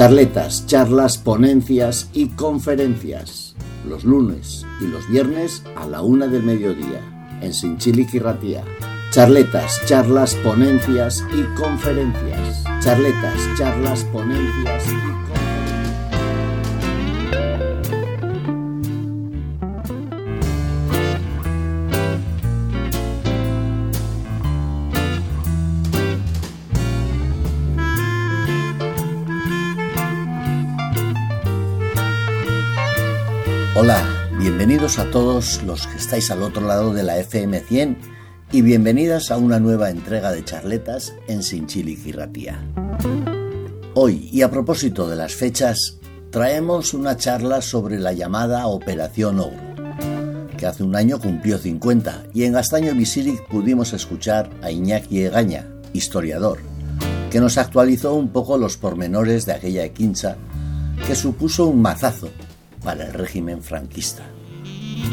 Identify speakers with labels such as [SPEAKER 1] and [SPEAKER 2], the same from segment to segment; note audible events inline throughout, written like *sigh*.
[SPEAKER 1] Charletas, charlas, ponencias y conferencias. Los lunes y los viernes a la una del mediodía en Sinchilic y. Charletas, charlas, ponencias y conferencias. Charletas, charlas, ponencias y conferencias. A todos los que estáis al otro lado de la FM 100 y bienvenidas a una nueva entrega de charletas en Sinchili Ratía. Hoy, y a propósito de las fechas, traemos una charla sobre la llamada Operación Ogro, que hace un año cumplió 50 y en Gastaño Visiric pudimos escuchar a Iñaki Egaña, historiador, que nos actualizó un poco los pormenores de aquella equincha que supuso un mazazo para el régimen franquista.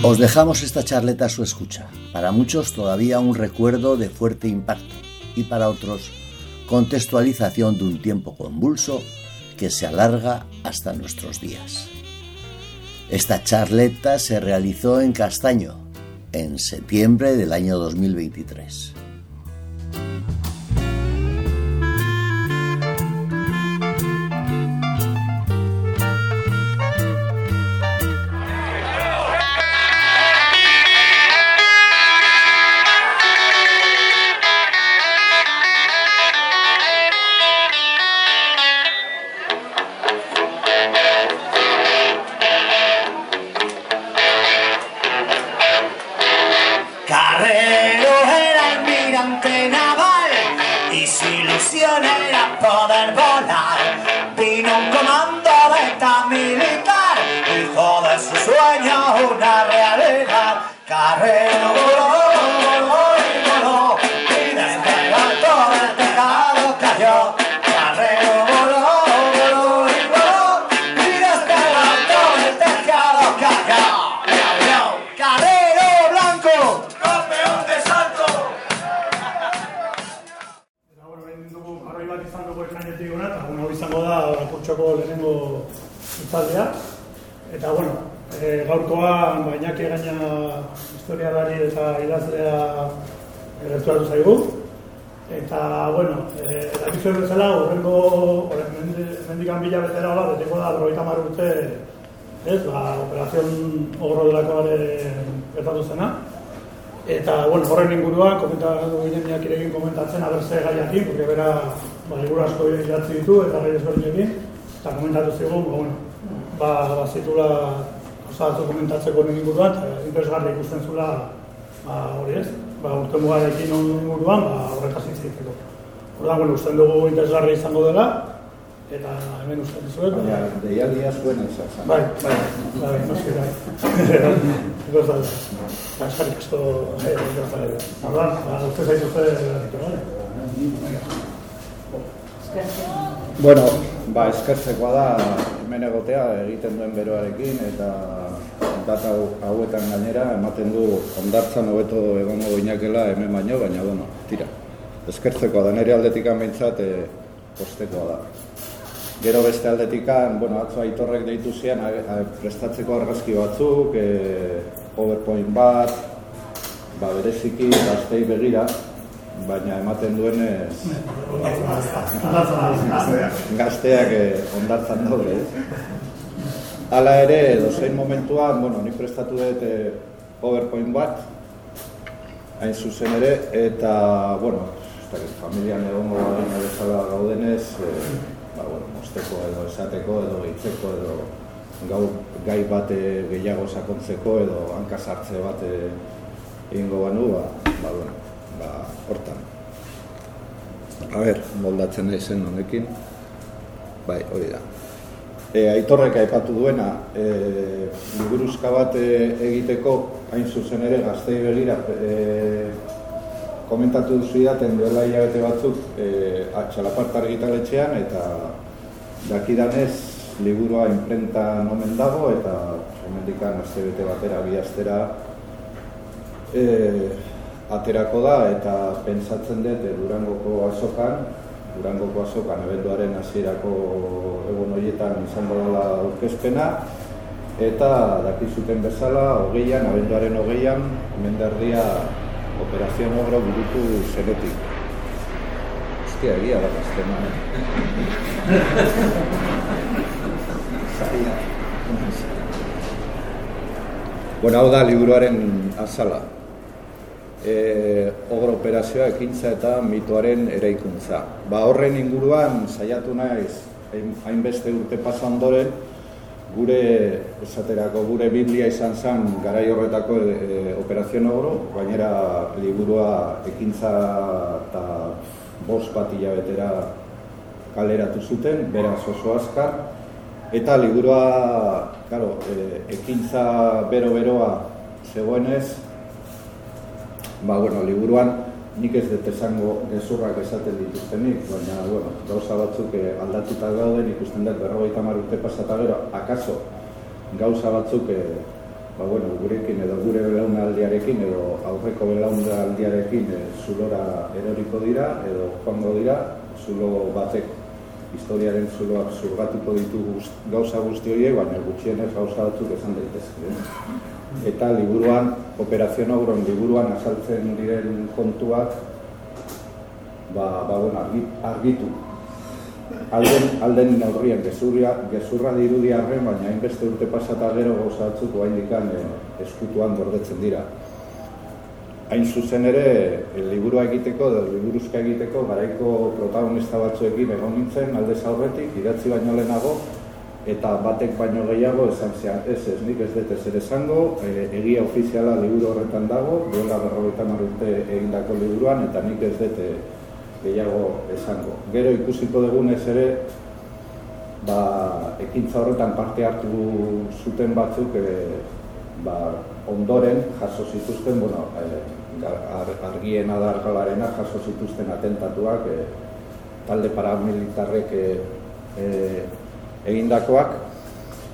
[SPEAKER 1] Os dejamos esta charleta a su escucha. Para muchos todavía un recuerdo de fuerte impacto y para otros contextualización de un tiempo convulso que se alarga hasta nuestros días. Esta charleta se realizó en Castaño en septiembre del año 2023.
[SPEAKER 2] Ditu eta gai ezberdinekin, eta komentatu zigun, ba, bueno, ba, ba zitula osatu komentatzeko nire inguruan, eta interesgarri ikusten zula, ba, hori ez, ba, urte mugarekin inguruan, ba, horretaz iziteko. Horda, bueno, usten dugu interesgarri izango dela, eta hemen usten dizuet.
[SPEAKER 3] Baina, deia dia zuen izan
[SPEAKER 2] zen. Bai, bai, bai, noski, bai. *laughs* Da, ba, eskarrik asko, eh, gertzale. Horda, ba, uste zaitu uste, bale?
[SPEAKER 3] Bueno, ba, eskertzekoa da hemen egotea egiten duen beroarekin eta data hauetan gainera ematen du ondartzan hobeto egongo inakela hemen baino, baina bueno, tira. Eskertzekoa da nere aldetik ameintzat e, postekoa da. Gero beste aldetikan, bueno, atzo aitorrek deitu zian, prestatzeko argazki batzuk, e, PowerPoint bat, ba, bereziki, gaztei begira, baina ematen duenez gazteak eh, ondartzan daude. Hala ere, dozein momentuan, bueno, ni prestatu dut eh, PowerPoint bat, hain zuzen ere, eta, bueno, familian egon gogoaren bezala gaudenez, eh, mosteko edo esateko edo gehitzeko edo gau, gai bate gehiago sakontzeko edo hankasartze bate egingo banu, ba, ba, bueno, ba, hortan. A ber, moldatzen nahi zen honekin. Bai, hori da. E, aitorrek aipatu duena, e, liburuzka bat e, egiteko, hain zuzen ere, gaztei begira, e, komentatu duzu idaten duela hilabete batzuk e, atxalapart argitaletxean, eta dakidanez, liburua imprenta nomen dago, eta hemendikan azte bete batera, bi astera, e, aterako da eta pentsatzen dut e, Durangoko azokan Durangoko azokan abenduaren hasierako egun horietan izango dela aurkezpena eta dakizuten bezala hogeian, abenduaren hogeian, menderdia operazio nogro burutu zenetik. Hostia, egia da gaztena, bueno, hau da liburuaren azala e, ogro operazioa ekintza eta mitoaren eraikuntza. Ba, horren inguruan saiatu naiz hainbeste urte pasa ondoren gure esaterako gure biblia izan zen garai horretako e, operazio ogro, gainera liburua ekintza eta bost bat hilabetera kaleratu zuten, beraz oso azkar, eta liburua, claro, e, ekintza bero-beroa zegoenez, ba, bueno, liburuan nik ez dut esango gezurrak esaten dituztenik, baina, bueno, gauza batzuk eh, aldatuta gauden ikusten dut berrogeita mar urte pasata akaso gauza batzuk e, ba, bueno, gurekin edo gure belaunaldiarekin edo aurreko belaunaldiarekin e, zulora eroriko dira edo joango dira, zulo batek historiaren zuloak zurgatuko ditu gauza guzti horiek, baina gutxienez gauza batzuk esan daitezke eta liburuan, operazio nogron liburuan azaltzen diren kontuak ba, ba bueno, argitu. Alden, alden neurrien, gezurria, gezurra dirudi arren, baina hainbeste urte pasata gero gozatzuk hain dikan eh, eskutuan gordetzen dira. Hain zuzen ere, e, liburua egiteko, edo liburuzka egiteko, garaiko protagonista batzuekin egon nintzen, alde zaurretik, idatzi baino lehenago, eta batek baino gehiago esan zean, ez ez, nik ez dut ezer esango, e, egia ofiziala liburu horretan dago, duela berrogeita marrute egindako liburuan, eta nik ez dut e, gehiago esango. Gero ikusiko dugunez ere, ba, ekintza horretan parte hartu zuten batzuk, e, ba, ondoren jaso zituzten, bueno, e, argien adargalarena jaso zituzten atentatuak, e, talde paramilitarrek e, e, egindakoak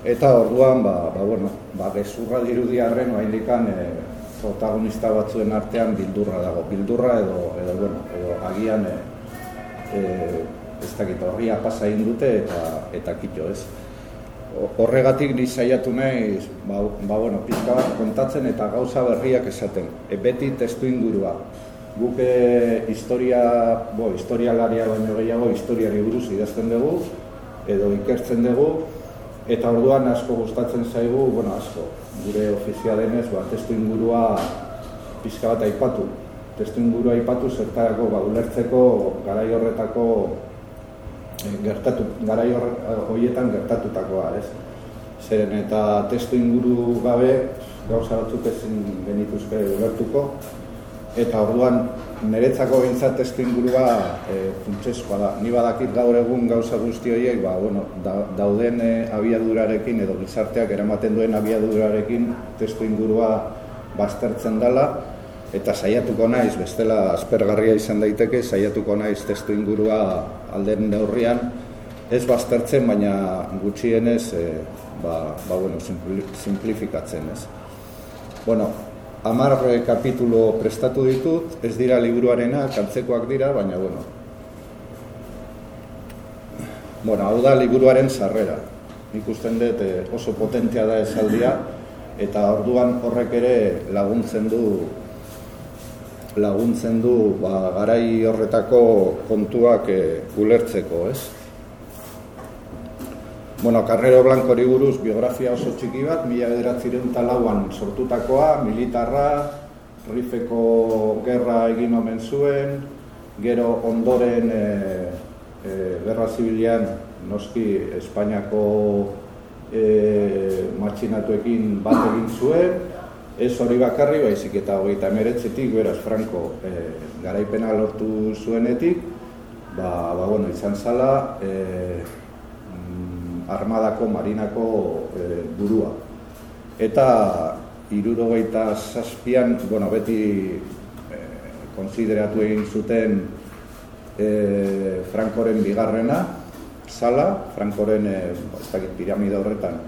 [SPEAKER 3] eta orduan ba ba bueno ba gezurra dirudiarren oraindikan e, protagonista batzuen artean bildurra dago bildurra edo edo bueno agian e, e, ez dakit horria pasa egin dute eta eta kito ez? Horregatik ni saiatu naiz ba, ba bueno pizka bat kontatzen eta gauza berriak esaten. E, beti testu ingurua guke historia bo historialaria baino gehiago historiari buruz idazten dugu edo ikertzen dugu eta orduan asko gustatzen zaigu, bueno, asko, gure ofizia denez, ba, testu ingurua pizka bat aipatu. Testu ingurua aipatu zertarako, ba, ulertzeko garai horretako eh, gertatu, garai horietan gertatutakoa, ez? Zeren eta testu inguru gabe gauza batzuk ezin genituzke ulertuko, eta orduan niretzako behintzat testu ingurua e, funtsezkoa da. Ni badakit gaur egun gauza guzti horiek, ba, bueno, dauden e, abiadurarekin edo gizarteak eramaten duen abiadurarekin testu ingurua baztertzen dela eta saiatuko naiz, bestela aspergarria izan daiteke, saiatuko naiz testu ingurua alden neurrian ez baztertzen, baina gutxienez e, ba, ba, bueno, simplifikatzen, ez. Bueno, amar kapitulo prestatu ditut, ez dira liburuarena, kantzekoak dira, baina bueno. Bueno, hau da liburuaren sarrera. Ikusten dut eh, oso potentea da esaldia, eta orduan horrek ere laguntzen du laguntzen du ba, garai horretako kontuak e, ulertzeko, ez? Bueno, Carrero Blanco buruz biografia oso txiki bat, mila bederatziren talauan sortutakoa, militarra, rifeko gerra egin omen zuen, gero ondoren e, e, gerra zibilian noski Espainiako e, matxinatuekin bat egin zuen, ez hori bakarri baizik eta hogeita emeretzetik, beraz Franco e, garaipena lortu zuenetik, ba, ba bueno, izan zala, e, armadako marinako e, burua. Eta irurogeita zazpian, bueno, beti e, konsideratu egin zuten e, Frankoren bigarrena, zala, Frankoren e, piramide horretan,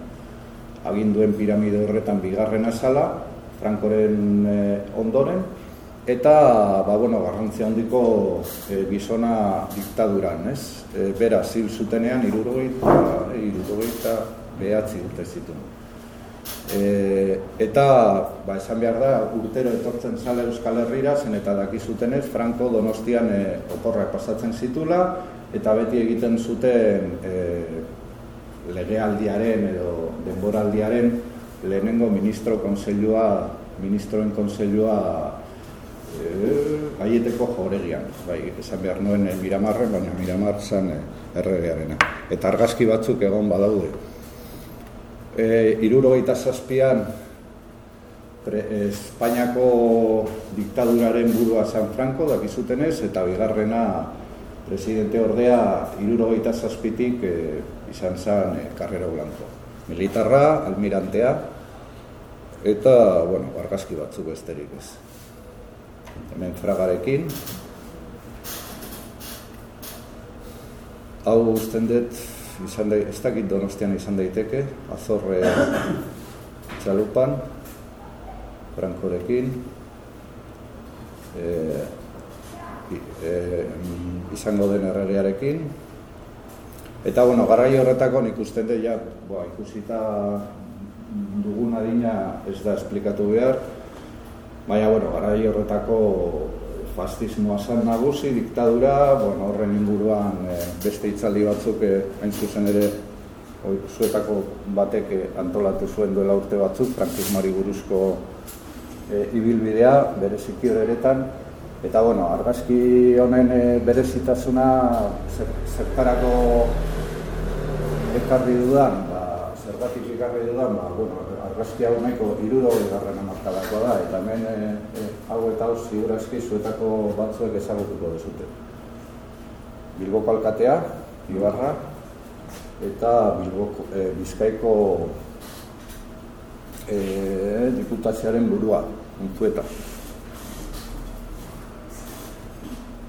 [SPEAKER 3] aginduen piramide horretan bigarrena zala, Frankoren e, ondoren, eta ba, bueno, garrantzi handiko e, gizona diktaduran, ez? E, bera, zil zutenean, irurogeita, irurogeita behatzi urte zituen. E, eta, ba, esan behar da, urtero etortzen zale Euskal Herrira, zen eta dakizutenez, Franco Donostian e, oporrak pasatzen zitula, eta beti egiten zuten e, legealdiaren edo denboraldiaren lehenengo ministro konseilua, ministroen konseilua gaieteko joregian, bai, esan behar nuen eh, Miramarren, baina Miramar zan eh, erregearena. Eta argazki batzuk egon badaude. E, iruro gaita zazpian, Espainiako diktaduraren burua San Franco, dakizutenez, eta bigarrena presidente ordea iruro gaita zazpitik e, izan zen e, Carrero Blanco. Militarra, almirantea, eta, bueno, argazki batzuk besterik ez. Hemen fragarekin. Hau usten dut, izan da, ez dakit donostian izan daiteke, azorre *coughs* txalupan, frankorekin, e, e, izango den erregearekin, Eta, bueno, garai horretako nik usten dut, ja, boa, ikusita dugun adina ez da esplikatu behar, Baina, bueno, garai horretako fastismoa zan nagusi, diktadura, bueno, horren inguruan e, beste itzaldi batzuk e, hain zuzen ere oi, zuetako batek e, antolatu zuen duela urte batzuk, frankismari buruzko e, ibilbidea, bereziki horeretan. Eta, bueno, argazki honen e, berezitasuna zertarako ekarri dudan, zergatik ekarri dudan, ba, bueno, argazki hau nahiko iruro garren amarkadakoa da, eta hemen e, e, hau eta hau ziurazki zuetako batzuek ezagutuko dezute. Bilboko alkatea, Ibarra, eta Bilboko, e, Bizkaiko e, diputazioaren burua, untueta.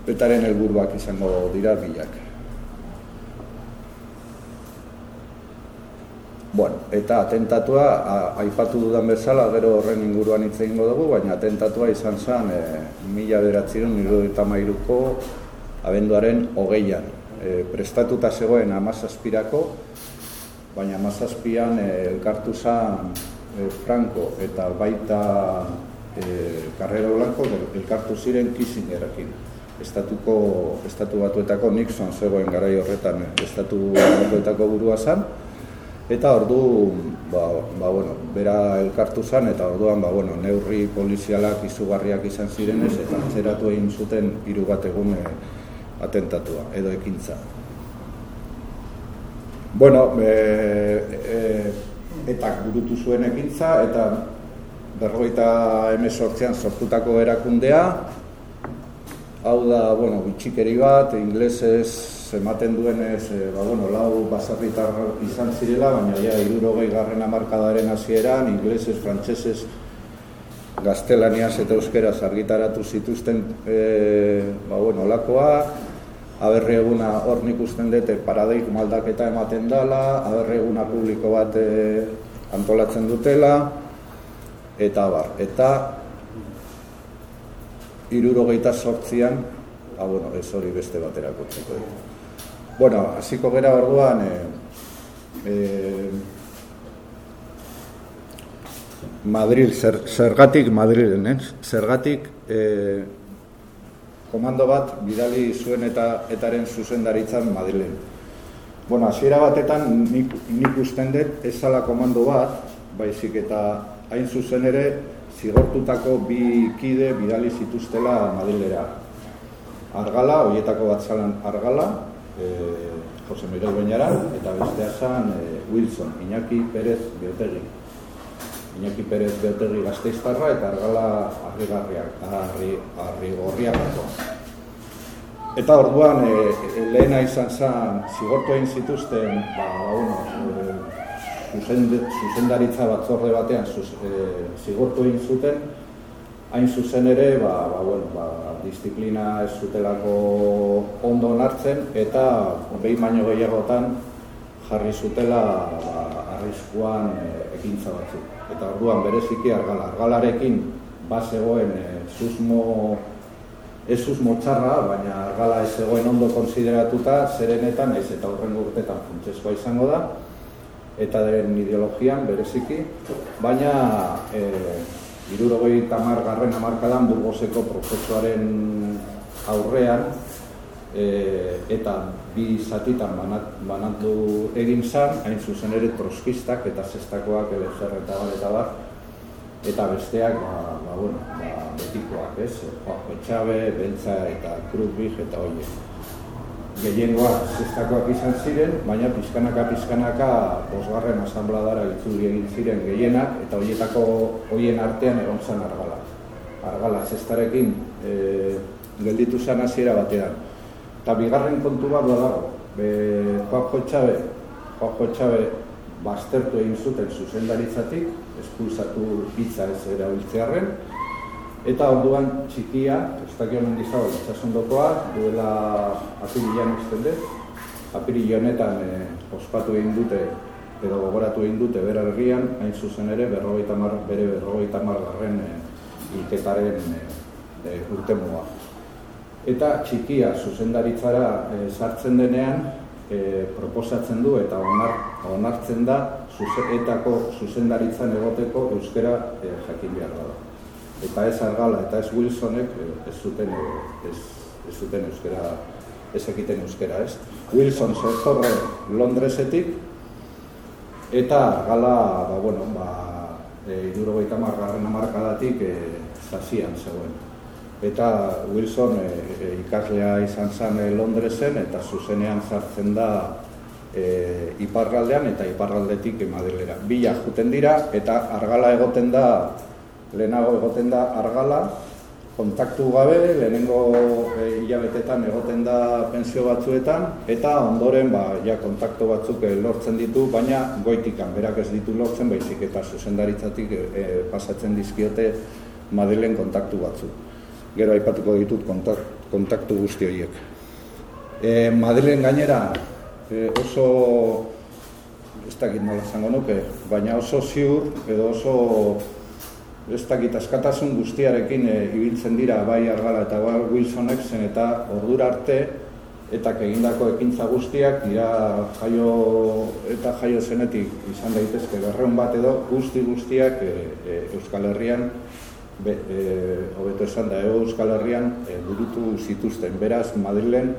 [SPEAKER 3] Petaren helburuak izango dira bilak. Bueno, eta atentatua, aipatu dudan bezala, gero horren inguruan hitz egingo dugu, baina atentatua izan zen e, mila beratziren eta mairuko abenduaren hogeian. E, prestatuta zegoen amazazpirako, baina amazazpian e, elkartu zen e, Franco eta baita e, Carrero Blanco elkartu ziren Kissingerekin. Estatuko, estatu batuetako Nixon zegoen garai horretan estatu batuetako burua zen, Eta ordu, ba, ba, bueno, bera elkartu zen, eta orduan, ba, bueno, neurri polizialak izugarriak izan zirenez, eta atzeratu egin zuten hiru bat egun eh, atentatua, edo ekintza. Bueno, e, e, eta gurutu zuen ekintza, eta berroita emesortzean sortutako erakundea, hau da, bueno, bitxikeri bat, inglesez ematen duenez, e, ba, bueno, lau basarritar izan zirela, baina ja, irurogei garren amarkadaren hasieran, inglesez, frantsesez, gaztelaniaz eta euskeraz argitaratu zituzten e, ba, bueno, lakoa, aberre eguna hor nik usten dute paradeik maldaketa ematen dela, aberre eguna publiko bat e, antolatzen dutela, eta bar, eta irurogeita sortzian, ah, bueno, ez hori beste baterako txeko. Bueno, hasiko gera orduan e, e, Madrid, zer, zergatik Madrilen, eh? zergatik e, komando bat bidali zuen eta etaren zuzendaritzan Madrilen. Bueno, hasiera batetan nik, nik usten dut ezala komando bat, baizik eta hain zuzen ere zigortutako bi kide bidali zituztela Madrilera. Argala, hoietako bat zalan Argala, eh, Jose Miguel Beñara, eta bestea zan eh, Wilson, Iñaki Pérez Beotegi. Iñaki Pérez Beotegi gazteiztarra eta argala harrigarriak, harri, harri gorriak Eta orduan, e, lehena izan zen, zigortu egin zituzten, ba, bueno, e, zuzendaritza batzorde batean zuz, e, zigortu egin zuten, hain zuzen ere, ba, ba, bueno, ba, disiplina ez zutelako ondo hartzen eta behin baino gehiagotan jarri zutela ba, arriskuan e, ekintza batzuk. Eta orduan bereziki argala, argalarekin ba zegoen e, susmo ez susmo txarra, baina argala ez zegoen ondo konsideratuta zerenetan, naiz eta horren urtetan funtsezkoa izango da, eta den ideologian bereziki, baina e, irurogei tamar garren amarkadan burgoseko prozesuaren aurrean, e, eta bi zatitan banat, banatu egin zan, hain zuzen ere troskistak eta zestakoak elezer eta bar eta bar, eta besteak, ba, ba, bueno, ba, betikoak, ez? Joajo Etxabe, Bentza eta Kruzbik eta hori. Gehiengoak zestakoak izan ziren, baina pizkanaka pizkanaka bosgarren asambladara itzuli egin ziren gehienak, eta horietako hoien artean egon zan argala. Argala zestarekin e, gelditu zen hasiera batean. Eta bigarren kontu bat dago, be, Joajo Etxabe, Joajo Etxabe baztertu egin zuten zuzendaritzatik, espulsatu hitza ez erabiltzearren, eta orduan txikia, ez dakio mendizago, itxasondokoa, duela apirilean usten dut, apirile honetan e, ospatu egin dute, edo gogoratu egin dute bera herrian, hain zuzen ere, berrogeita mar, bere berrogeita mar garren e, ilketaren e, e, eta txikia zuzendaritzara e, sartzen denean e, proposatzen du eta onar, onartzen da zuzetako zuzendaritzan egoteko euskera e, jakin behar da. Eta ez argala eta ez Wilsonek e, ez zuten ez, ez zuten euskera ez egiten euskera, ez? Wilson zertorre Londresetik eta argala, ba, bueno, ba, e, iduro gaita margarren amarkadatik e, zazian zegoen eta Wilson e, e, ikaslea izan zen Londresen eta zuzenean sartzen da e, iparraldean eta iparraldetik emadelera. Bila juten dira eta argala egoten da, lehenago egoten da argala, kontaktu gabe, lehenengo e, egoten da pensio batzuetan, eta ondoren ba, ja, kontaktu batzuk lortzen ditu, baina goitikan, berak ez ditu lortzen, baizik eta zuzendaritzatik e, pasatzen dizkiote Madelen kontaktu batzuk gero aipatuko ditut kontaktu guzti horiek. E, Madelen gainera e, oso, ez dakit nola zango nuke, baina oso ziur edo oso ez dakit askatasun guztiarekin e, ibiltzen dira bai argala eta bai Wilsonek zen eta ordura arte eta egindako ekintza guztiak dira jaio eta jaio zenetik izan daitezke berreun bat edo guzti guztiak e, e, Euskal Herrian be, e, hobeto esan da, Euskal Herrian e, burutu zituzten. Beraz, Madrilen,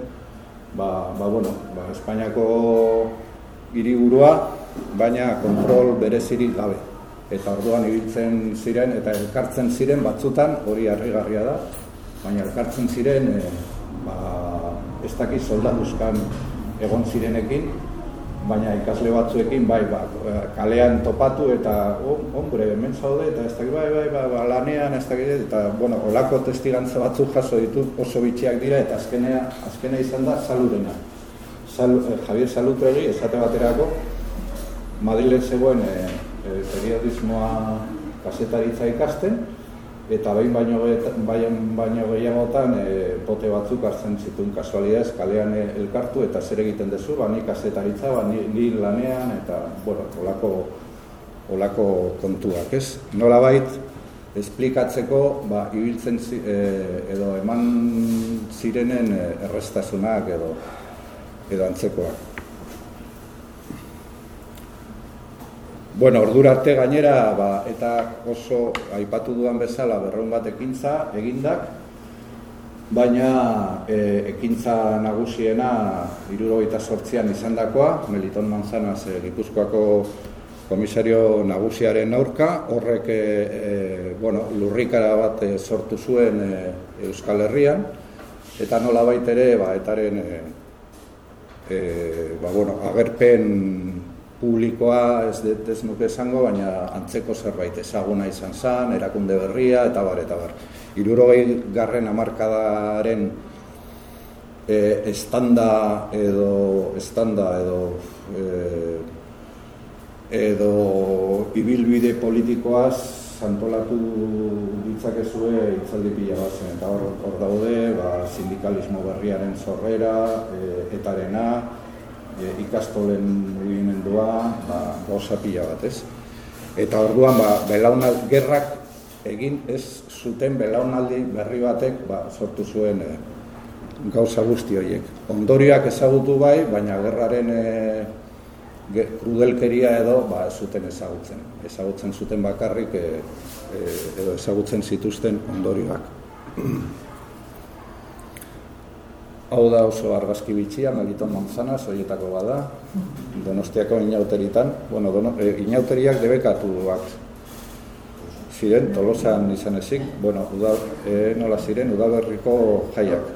[SPEAKER 3] ba, ba, bueno, ba, Espainiako hiriburua, baina kontrol berezirik gabe. Eta orduan ibiltzen ziren eta elkartzen ziren batzutan, hori harrigarria da, baina elkartzen ziren, e, ba, ez dakiz soldaduzkan egon zirenekin, baina ikasle batzuekin bai ba, kalean topatu eta oh, hombre hemen zaude eta ez dakit bai bai ba, ba lanean ez dakit eta bueno holako testigantza batzuk jaso ditu oso bitxiak dira eta azkenea azkena izan da salurena. Sal, eh, Javier Salutegi esate baterako Madrilen zegoen eh, eh, periodismoa kasetaritza ikasten eta behin baino baino baino gehiagotan e, pote batzuk hartzen zituen kasualidez kalean e, elkartu eta zer egiten duzu? Ba ni kasetaritza ba ni, lanean eta bueno holako holako kontuak ez? Nolabait esplikatzeko ba ibiltzen e, edo eman zirenen e, errestasunak edo edo antzekoak Bueno, ordura arte gainera, ba, eta oso aipatu duan bezala berron bat ekintza egindak, baina e, ekintza nagusiena irurogeita sortzian izan dakoa, Meliton Manzanaz e, Gipuzkoako komisario nagusiaren aurka, horrek e, e, bueno, lurrikara bat e, sortu zuen e, Euskal Herrian, eta nola baitere, ba, etaren e, e, ba, bueno, agerpen publikoa ez ez nuke esango, baina antzeko zerbait ezaguna izan zen, erakunde berria, eta bar, eta bar. Irurogei garren amarkadaren e, estanda edo, estanda edo, e, edo ibilbide politikoaz santolatu ditzakezue itzaldi pila bazen, eta hor, hor daude, ba, sindikalismo berriaren zorrera, e, etarena, e, ikastolen mugimendua, ba, gauza pila bat, ez? Eta orduan, ba, belauna gerrak egin ez zuten belaunaldi berri batek ba, sortu zuen e, gauza guzti horiek. Ondorioak ezagutu bai, baina gerraren e, krudelkeria edo ba, zuten ezagutzen. Ezagutzen zuten bakarrik e, edo ezagutzen zituzten ondorioak. *clears throat* Hau da oso argazki bitxia, Meliton Manzana, zoietako bada, donostiako inauteritan. Bueno, dono, e, inauteriak debekatu bat ziren, tolosan izan ezik, bueno, uda, e, nola ziren, udaberriko jaiak.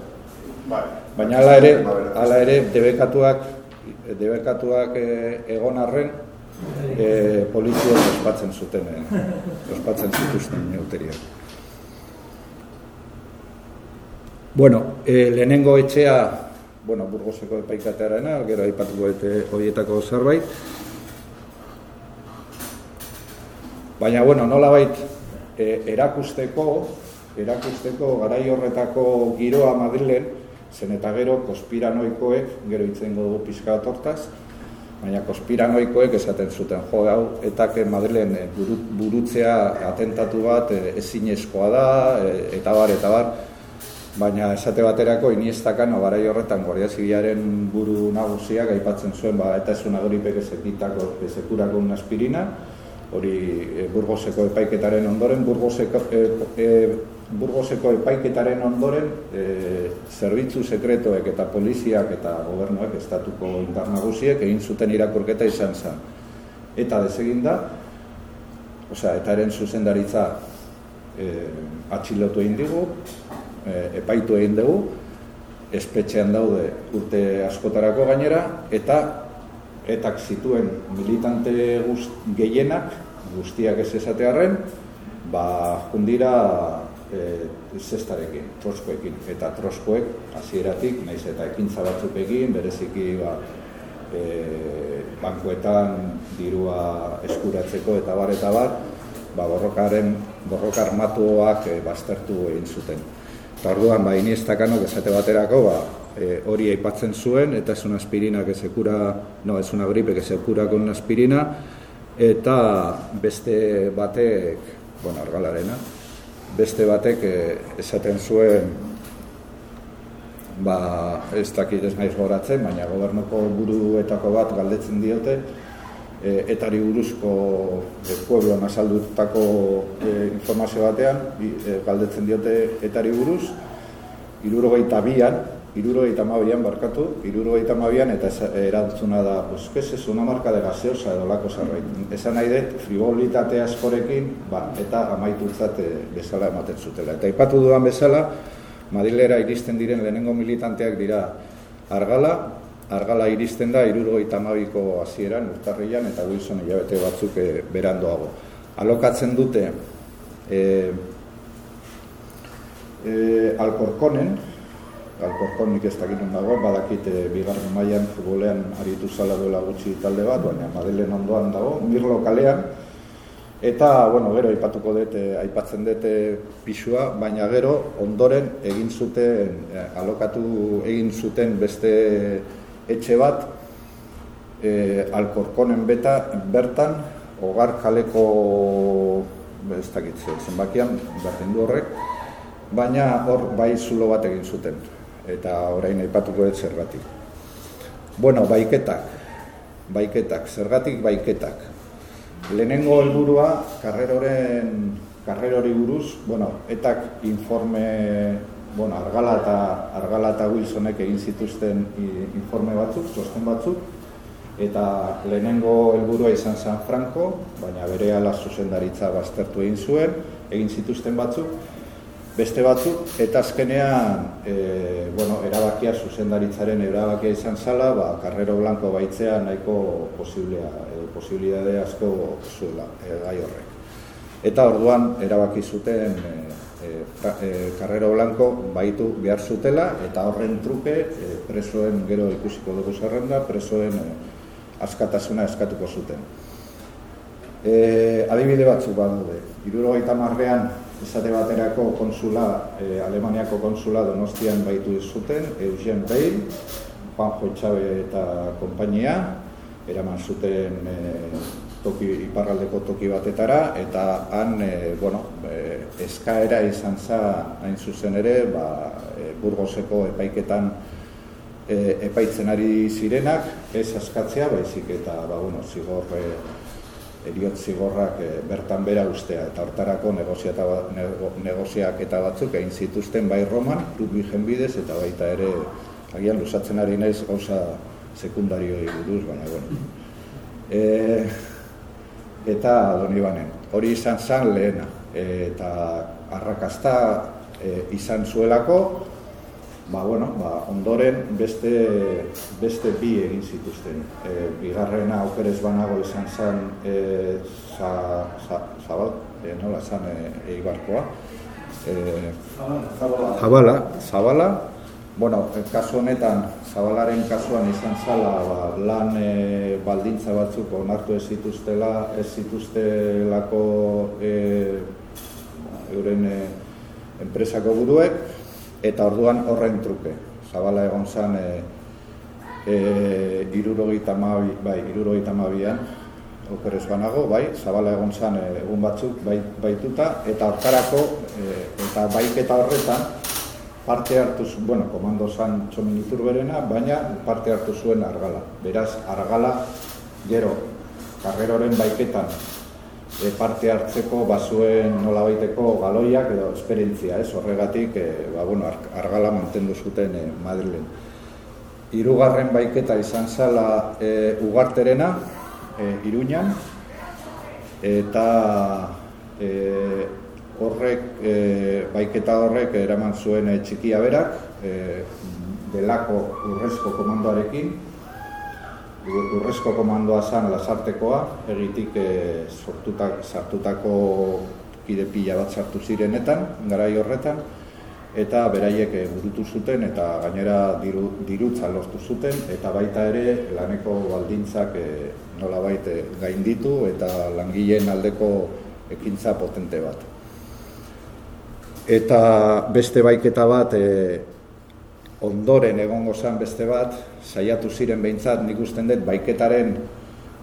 [SPEAKER 3] Bai. Baina hala ere, hala ere debekatuak, debekatuak e, egon arren, e, polizia ospatzen zuten, e, ospatzen zituzten inauteriak. Bueno, e, lehenengo etxea, bueno, burgoseko epaikatearena, gero aipatuko ete horietako zerbait. Baina, bueno, nola bait, e, erakusteko, erakusteko garai horretako giroa Madrilen, zen eta gero konspiranoikoek, gero itzen dugu pixka tortaz, baina konspiranoikoek esaten zuten jo hau eta ke Madrilen burutzea atentatu bat e, ezinezkoa da eta bar eta bar baina esate baterako iniestakan garai horretan Guardia Zibilaren buru nagusiak aipatzen zuen ba eta ez una gripe que se quitako que se cura con una aspirina. Hori e, Burgoseko epaiketaren ondoren Burgoseko e, e, Burgoseko epaiketaren ondoren e, zerbitzu sekretoek eta poliziak eta gobernuak estatuko indar nagusiek egin zuten irakurketa izan zen. Eta deseginda osea etaaren zuzendaritza eh atxilotu egin digu, e, epaitu egin dugu, espetxean daude urte askotarako gainera, eta etak zituen militante guzt, gehienak, guztiak ez esatearen, ba, jundira e, zestarekin, troskoekin, eta troskoek hasieratik naiz eta ekintza batzuk egin, bereziki ba, e, bankuetan dirua eskuratzeko eta bar eta bar, ba, borrokaren, borroka armatuak e, baztertu egin zuten. Eta orduan, ba, iniestakano, esate baterako, ba, e, hori aipatzen zuen, eta ez una aspirina, que se cura, no, ez una gripe, que se cura con una aspirina, eta beste batek, bueno, argalarena, beste batek e, esaten zuen, ba, ez dakit ez naiz goratzen, baina gobernuko buruetako bat galdetzen diote, e, etari buruzko e, puebloan azaldutako e, informazio batean, e, galdetzen diote etari buruz, irurogeita bian, irurogeita mabian barkatu, irurogeita mabian eta erantzuna da, pues, ez ez una marka de gaseosa edo lako zerbait. Esan nahi dut, frivolitate askorekin, ba, eta amaitutzat bezala ematen zutela. Eta ipatu duan bezala, Madilera iristen diren lehenengo militanteak dira Argala, argala iristen da irurogeita amabiko hasieran urtarrian eta Wilson hilabete batzuk e, berandoago. Alokatzen dute e, e, Alkorkonen, Alkorkonik ez dakit dago, badakit e, bigarren mailan futbolean aritu zala duela gutxi talde bat, baina Madelen ondoan dago, Mirlo kalean, Eta, bueno, gero aipatuko dute, aipatzen dute pisua, baina gero ondoren egin zuten, alokatu egin zuten beste etxe bat e, alkorkonen beta bertan hogar kaleko ez dakit zenbakian berdin du horrek baina hor bai zulo bat egin zuten eta orain aipatuko dut zergatik. Bueno, baiketak baiketak, zergatik baiketak. Lehenengo helburua karreroren karrerori buruz, bueno, etak informe bueno, argala eta argala eta Wilsonek egin zituzten informe batzuk, txosten batzuk, eta lehenengo helburua izan San Franco, baina bere ala zuzendaritza baztertu egin zuen, egin zituzten batzuk, beste batzuk, eta azkenean, e, bueno, erabakia zuzendaritzaren erabakia izan zala, ba, Carrero Blanco baitzea nahiko posiblea, edo posibilidade asko zuela, e, gai horrek. Eta orduan, erabaki zuten, e, e, e, Carrero Blanco baitu behar zutela eta horren truke e, presoen gero ikusiko dugu zerrenda, presoen e, askatasuna eskatuko zuten. E, adibide batzuk. Irurogeita marrean esate baterako konsula, e, Alemaniako konsula donostian baitu zuten, Eugen Beil, Juan Joitxabe eta kompainia, eraman zuten e, toki, iparraldeko toki batetara, eta han, e, bueno, e, eskaera izan za, hain zuzen ere, ba, e, burgoseko epaiketan e, epaitzen ari zirenak, ez askatzea, baizik eta, ba, bueno, zigor, e, eriot zigorrak e, bertan bera ustea, eta hortarako negoziata, nego, negoziak eta batzuk egin zituzten bai Roman, Ludwig bidez, eta baita ere, agian lusatzen ari naiz gauza sekundarioi buruz, baina, bueno. E, eta doni banen, hori izan zen lehena, eta arrakasta e, izan zuelako, ba, bueno, ba, ondoren beste, beste bi egin zituzten. E, bigarrena aukerez banago izan zen e, za, za, zabal, e, nola zen e, eibarkoa. E, zabala. zabala, zabala, Bueno, kasu honetan, Zabalaren kasuan izan zala ba, lan e, baldintza batzuk onartu ez zituztela, ez zituztelako e, euren e, enpresako buruek, eta orduan horren truke. Zabala egon zen e, e, irurogeita mabi, bai, irurogeita mabian, operes banago, bai, Zabala egon zen e, egun batzuk bai, baituta, eta hortarako, e, eta baiketa horretan, parte hartu zuen, bueno, komando zan txomin berena, baina parte hartu zuen argala. Beraz, argala, gero, karreroren baiketan, e, parte hartzeko bazuen nola baiteko galoiak edo esperientzia, ez, horregatik, e, ba, bueno, argala mantendu zuten e, Madrilen. Hirugarren baiketa izan zala e, ugarterena, e, Iruñan, eta e, horrek, e, baiketa horrek eraman zuen e, txikia berak, e, delako urrezko komandoarekin, urrezko komandoa zan lasartekoa, egitik e, sortutak, sartutako kide pila bat sartu zirenetan, garai horretan, eta beraiek burutu zuten eta gainera diru, dirutza lortu zuten eta baita ere laneko baldintzak e, nolabait gainditu eta langileen aldeko ekintza potente bat eta beste baiketa bat e, ondoren egongo zen beste bat, saiatu ziren behintzat nik usten dut baiketaren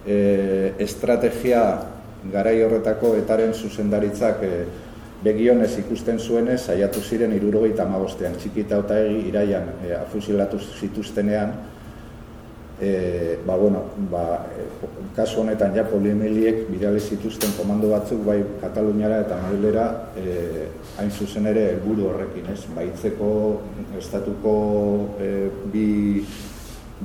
[SPEAKER 3] e, estrategia garai horretako etaren zuzendaritzak e, begionez ikusten zuenez, saiatu ziren irurogeita amabostean, txikita eta egi iraian e, afusilatu zituztenean, e, ba, bueno, ba, kasu honetan ja polimeliek bidale zituzten komando batzuk bai Kataluniara eta Madrilera e, hain zuzen ere helburu horrekin, ez? Baitzeko estatuko e, bi,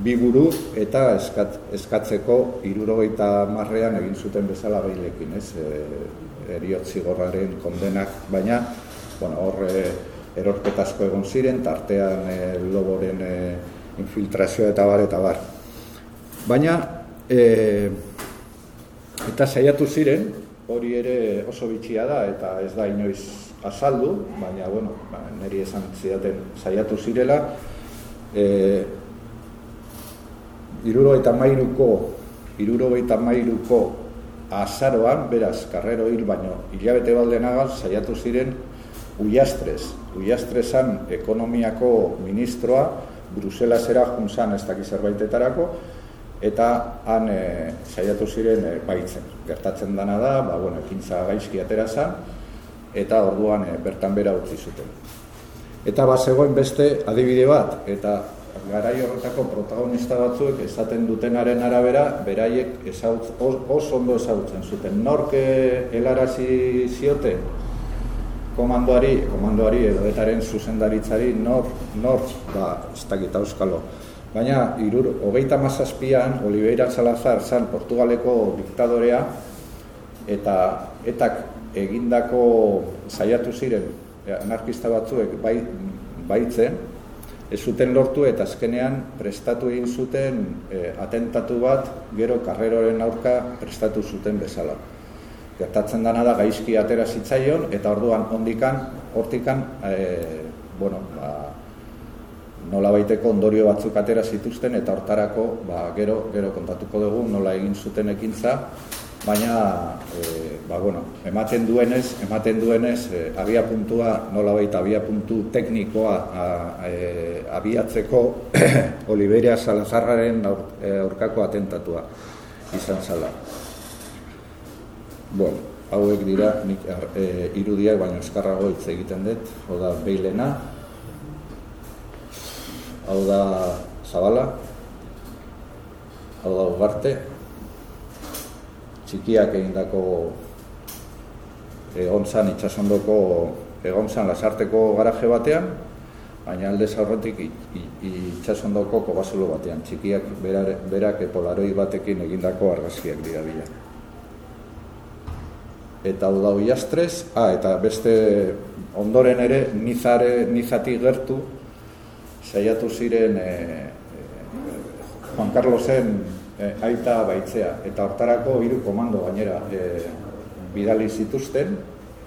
[SPEAKER 3] bi buru eta eskat, eskatzeko irurogeita marrean egin zuten bezala bailekin, ez? E, eriotzi gorraren kondenak, baina, bueno, hor e, erorketazko egon ziren, tartean e, loboren e, infiltrazioa eta bar eta bar. Baina, e, eta saiatu ziren, hori ere oso bitxia da, eta ez da inoiz azaldu, baina, bueno, ba, niri esan zidaten saiatu zirela, e, iruro eta mairuko, iruro eta mairuko azaroan, beraz, karrero hil, baino, hilabete balden saiatu ziren, Uiastrez, Uiastrezan ekonomiako ministroa, Bruselasera junzan ez dakiz zerbaitetarako, eta han e, saiatu ziren e, baitzen. Gertatzen dana da, ba, bueno, ekintza gaizki atera eta orduan e, bertan bera utzi zuten. Eta ba, zegoen beste adibide bat, eta garai horretako protagonista batzuek esaten dutenaren arabera, beraiek ezautz, oso ondo ezagutzen zuten. Norke helarazi ziote komandoari, komandoari edo etaren zuzendaritzari, nor, nor, ba, ez dakit auskalo, Baina, irur, hogeita mazazpian, Oliveira Salazar zan Portugaleko diktadorea, eta etak egindako saiatu ziren anarkista batzuek bai, baitzen, ez zuten lortu eta azkenean prestatu egin zuten e, atentatu bat gero karreroren aurka prestatu zuten bezala. Gertatzen dana da gaizki atera zitzaion eta orduan ondikan, hortikan, e, bueno, ba, nola baiteko ondorio batzuk atera zituzten eta hortarako ba, gero, gero kontatuko dugu nola egin zuten ekintza baina e, ba, bueno, ematen duenez ematen duenez e, abia puntua nola baita abia puntu teknikoa a, e, abiatzeko *clears throat* Oliveria Salazarraren e, aurkako atentatua izan zala Bueno, hauek dira nik e, irudiak baino eskarrago hitz egiten dut, hau da Beilena, hau da Zabala, hau da Ugarte, txikiak egindako egon zan itxasondoko egon zan lasarteko garaje batean, baina alde zaurretik itxasondoko kobazulo batean, txikiak berak, berak epolaroi batekin egindako argazkiak dira bila. Eta hau da oiastrez, ah, eta beste ondoren ere nizare, nizati gertu, saiatu ziren e, Juan Carlosen e, aita baitzea, eta hortarako hiru komando gainera e, bidali zituzten,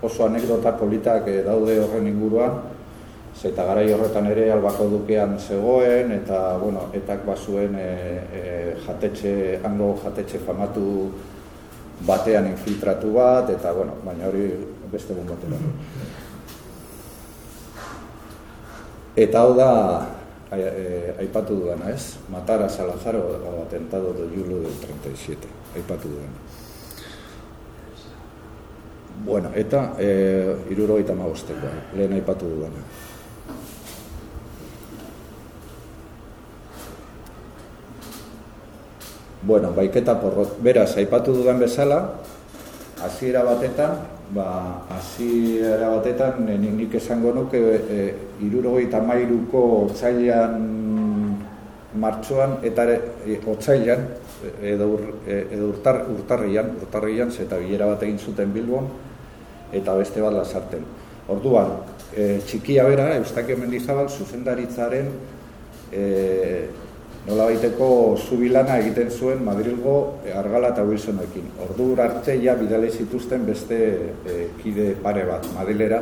[SPEAKER 3] oso anekdota politak e, daude horren inguruan, eta garai horretan ere albako dukean zegoen, eta, bueno, etak bazuen e, e, jatetxe, hango jatetxe famatu batean infiltratu bat, eta, bueno, baina hori beste egun batera. Eta hau da, aipatu duena, ez? Matar a Salazar o atentado de julio del 37, aipatu duena. Bueno, eta e, iruro eta magosteko, lehen aipatu duena. Bueno, baiketa porrot, beraz, aipatu dudan bezala, hasiera batetan, ba, hasiera batetan, nik esango nuke, e, irurogei tamairuko otzailan martxoan, eta e, otzailan, edo, e, edo urtar, urtarrian, urtarrian, zeta bilera bat egin zuten Bilbon, eta beste bat lasarten. Orduan, e, txikia bera, Eustakio Mendizabal, zuzendaritzaren e, nola baiteko zubilana egiten zuen Madrilgo eh, Argala eta Wilsonekin. Ordu arte ja bidale zituzten beste e, kide pare bat Madrilera,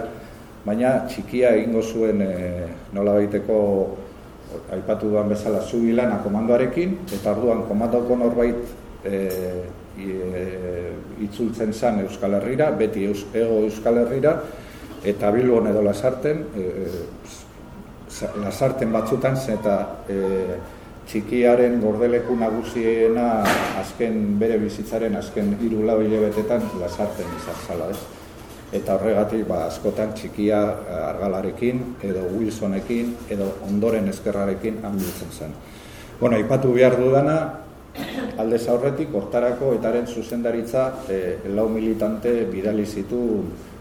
[SPEAKER 3] baina txikia egingo zuen e, nola baiteko aipatu duan bezala zubilana komandoarekin, eta orduan komandoko norbait e, itzultzen zen Euskal Herrira, beti eus, ego Euskal Herrira, eta Bilbon edo lasarten, e, lasarten batzutan, eta e, txikiaren gordeleku nagusiena azken bere bizitzaren azken hiru lau hilabetetan lasarten izan zala, ez? Eta horregatik ba, askotan txikia eh, argalarekin edo Wilsonekin edo ondoren eskerrarekin handitzen zen. Bueno, aipatu behar dudana, alde zaurretik, hortarako etaren zuzendaritza e, lau militante bidali zitu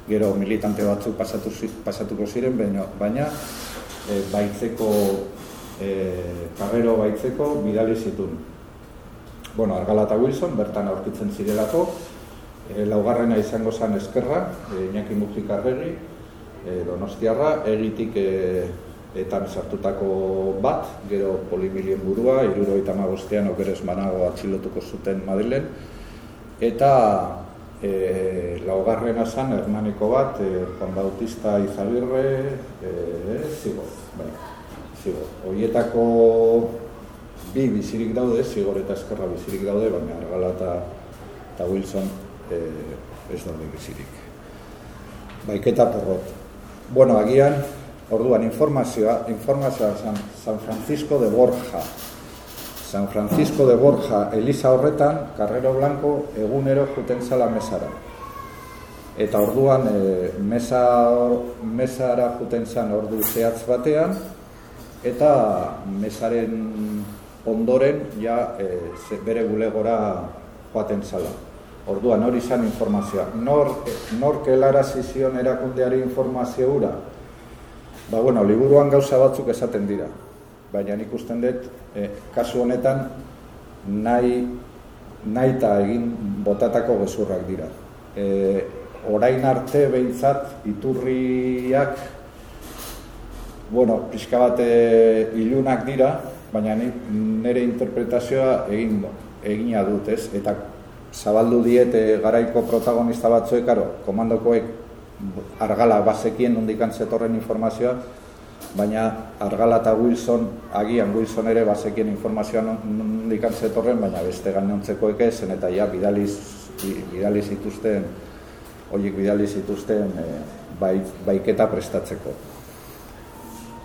[SPEAKER 3] gero militante batzuk pasatu, pasatuko ziren, baina, baina e, baitzeko e, karrero baitzeko bidali zitun. Bueno, Argala eta Wilson, bertan aurkitzen zirelako, e, laugarrena izango zen eskerra, e, Iñaki Mujikarregi, e, Donostiarra, egitik e, etan sartutako bat, gero polimilien burua, iruro eta magostean okeres manago atxilotuko zuten Madrilen, eta e, laugarrena zen hermaniko bat, e, Juan Bautista Izagirre, e, zigo, bai zigor. Hoietako bi bizirik daude, zigor eta eskerra bizirik daude, baina argala eta, eta Wilson e, ez daude bizirik. Baiketa porrot. Bueno, agian, orduan, informazioa, informazioa San, San Francisco de Borja. San Francisco de Borja, Elisa horretan, Carrero Blanco, egunero juten zala mesara. Eta orduan, e, mesa, mesara juten zan ordu zehatz batean, eta mesaren ondoren ja e, bere bulegora joaten zala. Orduan hori izan informazioa. Nor, nor kelara zizion erakundeari informazio hura? Ba, bueno, liburuan gauza batzuk esaten dira. Baina nik usten dut, e, kasu honetan, nahi, nahi egin botatako gezurrak dira. E, orain arte behintzat iturriak bueno, pixka bat e, ilunak dira, baina nire interpretazioa egin egina dut, ez? Eta zabaldu diete garaiko protagonista batzuek, karo, komandokoek argala bazekien nondikan zetorren informazioa, baina argala eta Wilson, agian Wilson ere bazekien informazioa nondikan zetorren, baina beste gainontzekoek zen eta ja bidaliz, bidali zituzten, horiek bidali zituzten e, bai, baiketa prestatzeko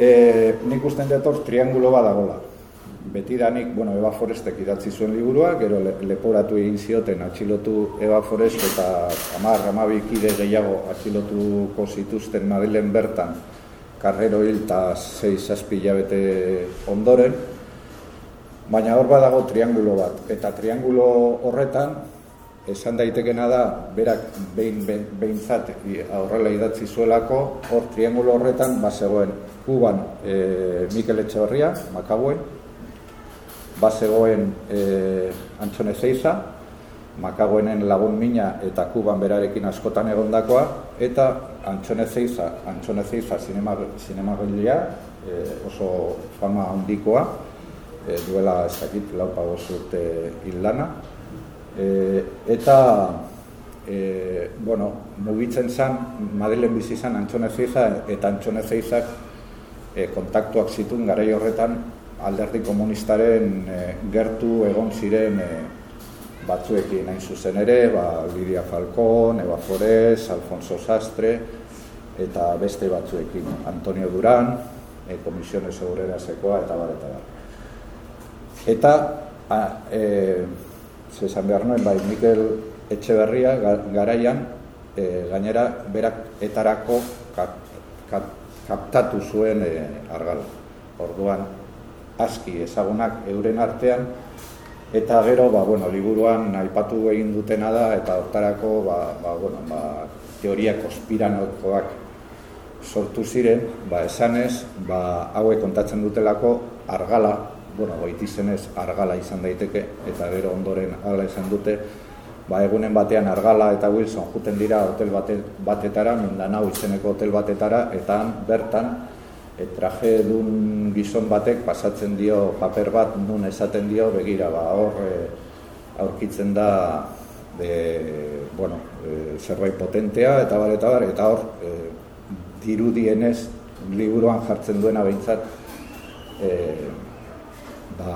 [SPEAKER 3] e, nik usten dut hor triangulo badagola. Betidanik, bueno, Eba Forestek idatzi zuen liburua, gero leporatu egin zioten atxilotu Eba Forest eta amar, amabik ide gehiago atxilotuko zituzten Madilen bertan, karrero hil eta zei zazpi ondoren, baina hor badago triangulo bat, eta triangulo horretan, esan daitekena da, berak behin behintzat aurrela idatzi zuelako, hor triangulo horretan, bazegoen, Kuban e, Mikel Etxeberria, Makabuen, bazegoen e, Antxone Zeiza, Makagoenen lagun mina eta Kuban berarekin askotan egondakoa, eta Antxone Zeiza, Antxone Zeiza sinema e, oso fama handikoa, e, duela ez dakit, laupa urte hildana, e, eta e, bueno, mugitzen zen, Madelen bizi zen Antxone Zeiza, eta Antxone Zeizak e, kontaktuak zituen garai horretan alderdi komunistaren e, gertu egon ziren e, batzuekin hain zuzen ere, ba, Lidia Falcón, Eva Forés, Alfonso Sastre eta beste batzuekin, Antonio Duran, e, Komisiones Sekoa eta bar, eta bar. Eta, a, e, zesan behar nuen, bai, Mikel Etxeberria garaian, e, gainera, berak etarako kap, kap, kaptatu zuen e, argala. Orduan, aski ezagunak euren artean, eta gero, ba, bueno, liburuan aipatu egin dutena da, eta hortarako, ba, ba, bueno, ba, teoria konspiranokoak sortu ziren, ba, esanez, ba, hauek kontatzen dutelako argala, bueno, goitizenez argala izan daiteke, eta gero ondoren hala izan dute, ba, egunen batean Argala eta Wilson juten dira hotel bate, batetara, Mindanao izeneko hotel batetara, eta bertan, e, traje dun gizon batek pasatzen dio paper bat, nun esaten dio, begira, ba, hor e, aurkitzen da de, bueno, e, zerbait potentea, eta bar, eta bar, eta hor, e, dirudienez, liburuan jartzen duena behintzat, e, ba,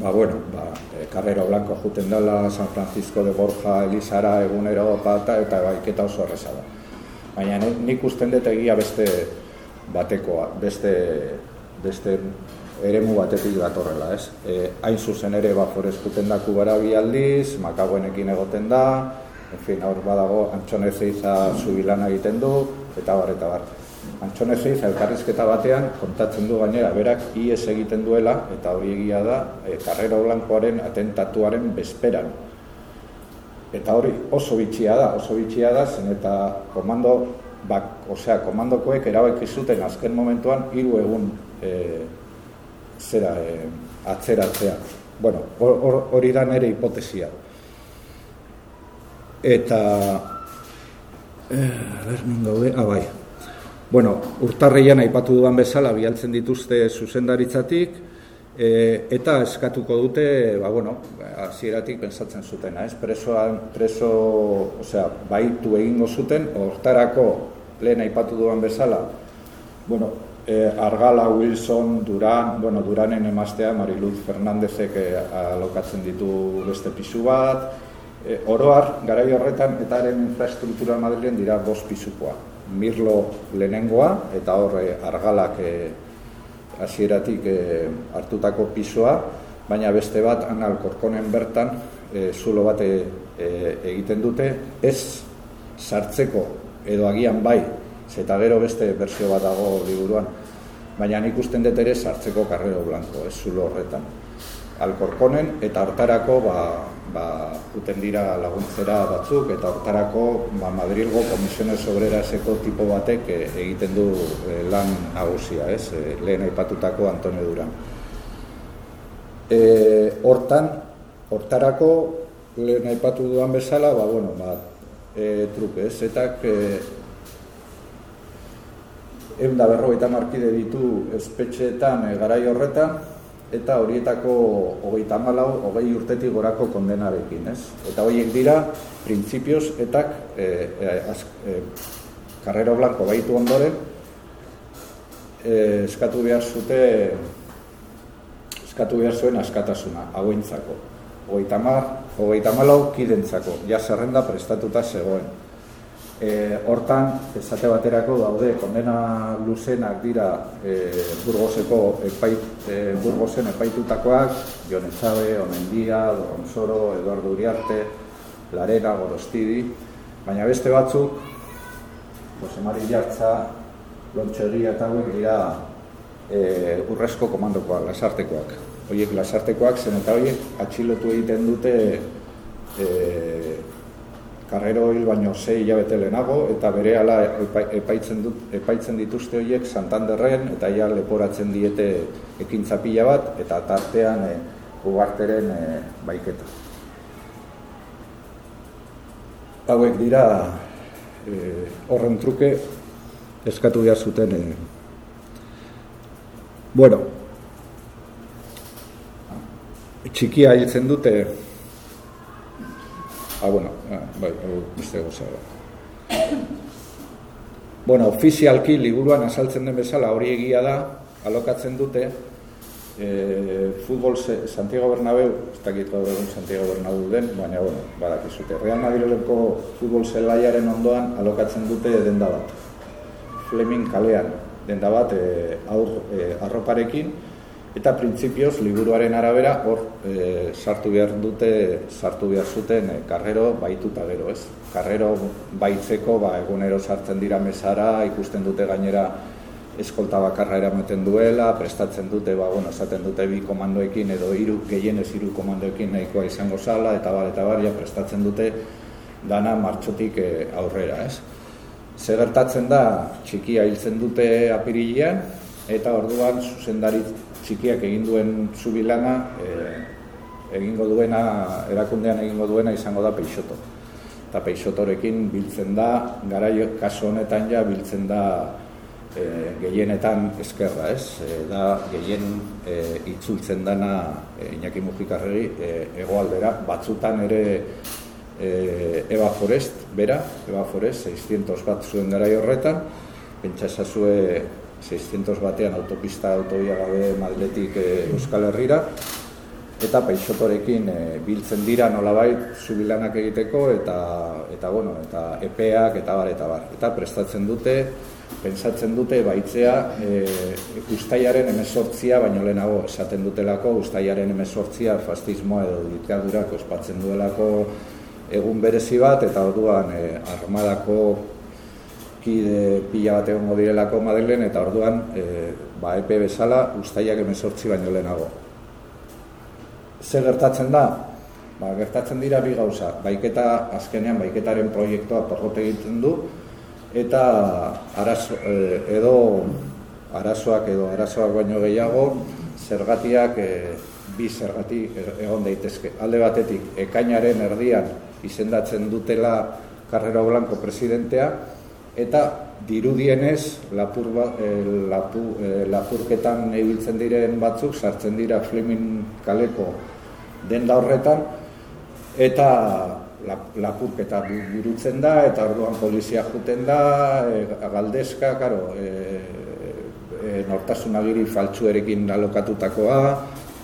[SPEAKER 3] ba, bueno, ba, Carrero Blanco juten dela, San Francisco de Borja, Elizara, egunero, bata, eta baiketa oso horreza da. Baina nik usten dut egia beste batekoa, beste, beste eremu batetik datorrela, ez? E, hain zuzen ere, ba, forez juten da kubara aldiz, makagoenekin egoten da, en fin, hor badago, antxonezeiza zubilana egiten du, eta bar, eta bar. Antxone Zeiz, elkarrizketa batean, kontatzen du gainera, berak ies egiten duela, eta hori egia da, e, karrera blankoaren atentatuaren bezperan. Eta hori oso bitxia da, oso bitxia da, zen eta komando, bak, osea, komandokoek erabaki zuten azken momentuan hiru egun e, zera e, atzeratzea. Bueno, hori da nere hipotesia. Eta... Eh, a ber, nun gaude? Ah, bai. Bueno, urtarreian aipatu dudan bezala bialtzen dituzte zuzendaritzatik e, eta eskatuko dute, ba bueno, hasieratik pensatzen zutena, ez? Presoan, preso, osea, baitu egingo zuten hortarako lehen aipatu dudan bezala. Bueno, e, Argala, Wilson, Duran, bueno, Duranen emaztea Mariluz Fernandezek e, alokatzen ditu beste pisu bat. E, oroar, garai horretan, eta haren infrastruktura Madrilen dira bost pisukoa. Mirlo lehenengoa eta horre argalak hasieratik e, hartutako pisoa, baina beste bat anal korkonen bertan e, zulo bate egiten dute, ez sartzeko edo agian bai, eta gero beste bersio bat dago liburuan, baina nik usten dut ere sartzeko karrero blanko, ez zulo horretan. Alkorkonen eta hartarako ba, ba, uten dira laguntzera batzuk eta hortarako ba, Madrilgo Komisiones Obreraseko tipo batek e, egiten du e, lan nagusia, ez? E, lehen aipatutako Antonio Duran. E, hortan, hortarako lehen aipatu duan bezala, ba, bueno, ba, e, truke, ez? Eta e, egun da berrogeita markide ditu espetxeetan e, garai horretan, eta horietako hogeita malau, hogei urtetik gorako kondenarekin, ez? Eta horiek dira, printzipioz, eta e, e, e, karrero blanko baitu ondoren, e, eskatu behar zute, eskatu behar zuen askatasuna, hauentzako. Hogeita mar, hogeita malau kidentzako, ja zerrenda prestatuta zegoen. E, hortan, esate baterako daude, kondena luzenak dira e, burgoseko epait, e, burgosen epaitutakoak, Jon Etxabe, Onendia, Doronsoro, Eduardo Uriarte, Larena, Gorostidi, baina beste batzuk, Jose Mari Jartza, Lontxegi eta hauek dira e, urrezko komandokoak, lasartekoak. Hoiek lasartekoak, zen eta horiek atxilotu egiten dute e, karrero hil baino sei hilabete lehenago eta bere ala epaitzen, dut, epaitzen dituzte horiek Santanderren eta ja leporatzen diete ekintza pila bat eta tartean e, ugarteren e, baiketa. Hauek dira e, horren truke eskatu behar zuten e, bueno txikia hiltzen dute Ah, bueno, ah, bai, beste goza Bueno, ofizialki liburuan azaltzen den bezala hori egia da, alokatzen dute, e, futbol se, Santiago Bernabeu, ez dakit gaur egun Santiago Bernabeu den, baina, bueno, badakizute. Real Madrideko futbol zelaiaren ondoan alokatzen dute denda bat. Fleming kalean, denda bat e, aur e, arroparekin, Eta printzipioz, liburuaren arabera, hor e, sartu behar dute, sartu behar zuten e, karrero baituta gero, ez? Karrero baitzeko, ba, egunero sartzen dira mesara, ikusten dute gainera eskolta bakarra eramaten duela, prestatzen dute, ba, bueno, esaten dute bi komandoekin edo hiru gehienez hiru komandoekin nahikoa izango zala, eta bar, eta bar, ja, prestatzen dute dana martxotik e, aurrera, ez? Zer gertatzen da, txikia hiltzen dute apirilean, eta orduan zuzendari txikiak egin duen zubilana e, egingo duena, erakundean egingo duena izango da peixoto. Eta peixotorekin biltzen da, gara kaso honetan ja biltzen da e, gehienetan eskerra, ez? E, da gehien e, itzultzen dana e, Iñaki Mujikarregi e, egoaldera, batzutan ere e, Eba Forest, bera, Eba Forest, 600 bat zuen gara horretan, pentsa esazue 600 batean autopista autobia gabe Madriletik e, Euskal Herrira eta peixotorekin e, biltzen dira nolabait zubilanak egiteko eta eta bueno, eta epeak eta bar eta bar. Eta prestatzen dute, pensatzen dute baitzea e, ustaiaren 18a baino lehenago esaten dutelako ustaiaren 18a fascismoa edo diktadurak ospatzen duelako egun berezi bat eta orduan e, armadako kide pila bat egongo direlako Madelen eta orduan e, ba, epe bezala ustaiak emezortzi baino lehenago. Ze gertatzen da? Ba, gertatzen dira bi gauza. Baiketa azkenean baiketaren proiektua porrot egiten du eta arazo, e, edo arazoak edo arazoak baino gehiago zergatiak e, bi zergati egon daitezke. Alde batetik ekainaren erdian izendatzen dutela Carrero Blanco presidentea, eta dirudienez lapur ba, e, lapu, e, lapurketan ibiltzen diren batzuk sartzen dira Fleming kaleko denda horretan. Eta lapurketa burutzen da eta orduan polizia juten da e, galdezka, karo, e, e, nortasun agiri faltsuerekin alokatutakoa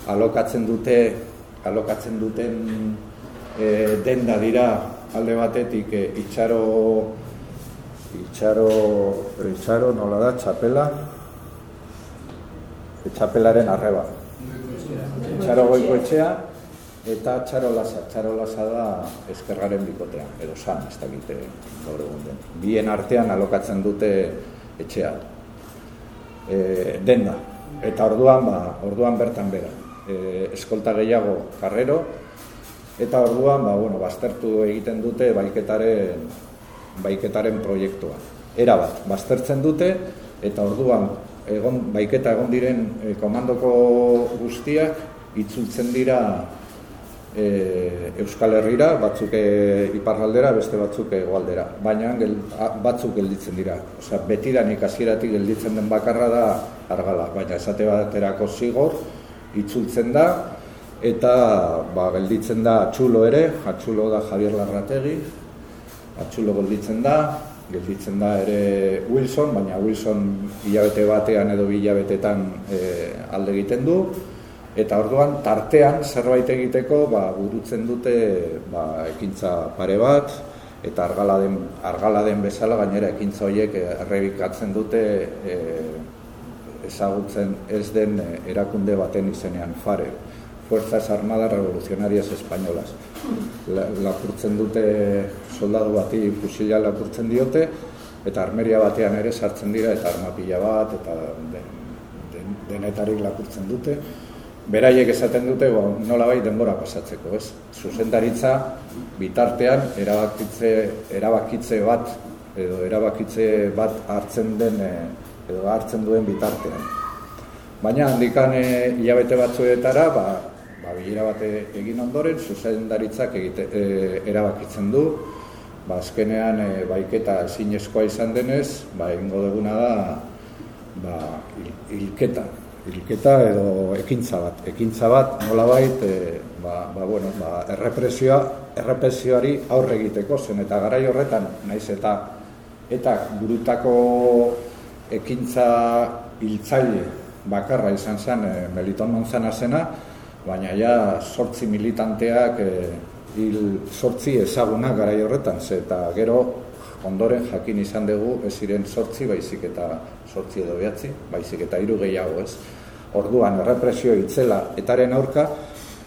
[SPEAKER 3] alokatzen dute alokatzen duten e, denda dira alde batetik e, itxaro Itxaro, itxaro nola da, txapela, txapelaren arreba. Itxaro goiko etxea, eta txaro lasa, txaro lasa da eskerraren bikotea, edo san, ez dakite gaur egun den. Bien artean alokatzen dute etxea. E, denda, eta orduan, ba, orduan bertan bera. E, eskolta gehiago karrero, eta orduan, ba, bueno, baztertu egiten dute baiketaren baiketaren proiektua. Era bat, baztertzen dute eta orduan egon baiketa egon diren e, komandoko guztiak itzultzen dira e, Euskal Herrira, batzuk e, iparraldera, beste batzuk egoaldera. Baina gel, batzuk gelditzen dira. Osea, betidanik hasieratik gelditzen den bakarra da argala, baina esate baterako zigor itzultzen da eta ba, gelditzen da atxulo ere, atxulo da Javier Larrategi, atxulo gelditzen da, gelditzen da ere Wilson, baina Wilson hilabete batean edo hilabetetan e, alde egiten du, eta orduan tartean zerbait egiteko ba, burutzen dute ba, ekintza pare bat, eta argala den, argala den bezala gainera ekintza horiek errebikatzen dute e, ezagutzen ez den erakunde baten izenean fare. Fuerzas Armadas Revolucionarias Españolas. Lapurtzen dute soldadu bati fusila lapurtzen diote, eta armeria batean ere sartzen dira, eta armapila bat, eta den, denetarik lapurtzen dute. Beraiek esaten dute, bo, nola bai denbora pasatzeko, ez? Zuzendaritza bitartean erabakitze, erabakitze bat, edo erabakitze bat hartzen den, eh, edo hartzen duen bitartean. Baina handikan e, hilabete batzuetara, ba, ba, bilera bat egin ondoren, zuzendaritzak egite, e, erabakitzen du, ba, azkenean e, baiketa ezinezkoa izan denez, ba, egingo duguna da ba, hilketa, hilketa edo ekintza bat. Ekintza bat nolabait e, ba, ba, bueno, ba, errepresioa, errepresioari aurre egiteko zen eta garai horretan naiz eta eta burutako ekintza hiltzaile bakarra izan zen e, Meliton Monzana zena, baina ja sortzi militanteak e, hil sortzi ezaguna garai horretan, ze eta gero ondoren jakin izan dugu ez ziren sortzi baizik eta sortzi edo behatzi, baizik eta hiru gehiago ez. Orduan errepresio itzela etaren aurka,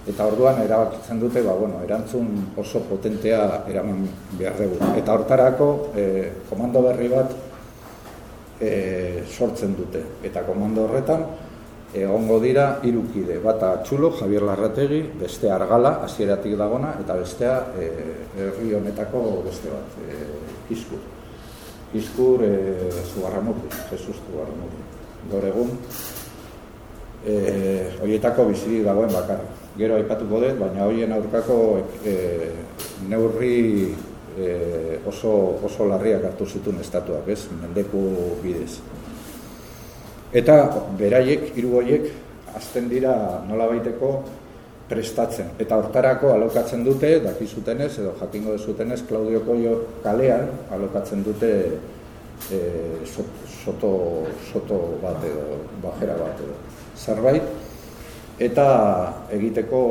[SPEAKER 3] eta orduan erabakitzen dute, ba, bueno, erantzun oso potentea eraman behar dugu. Eta hortarako e, komando berri bat e, sortzen dute. Eta komando horretan, egongo dira irukide, bata txulo, Javier Larrategi, beste argala, hasieratik dagona, eta bestea e, herri honetako beste bat, e, Kiskur. Kiskur e, Zugarramurdi, Jesus Zugarramurdi. Gaur egun, e, horietako bizirik dagoen bakarra. Gero aipatuko dut, baina horien aurkako e, neurri e, oso, oso larriak hartu zituen estatuak, ez, mendeku bidez. Eta beraiek, hiru horiek, azten dira nola baiteko prestatzen. Eta hortarako alokatzen dute, dakizutenez, edo jakingo dezutenez, Claudio Koio kalean alokatzen dute e, soto, soto bat edo, bajera bat edo, zerbait, eta egiteko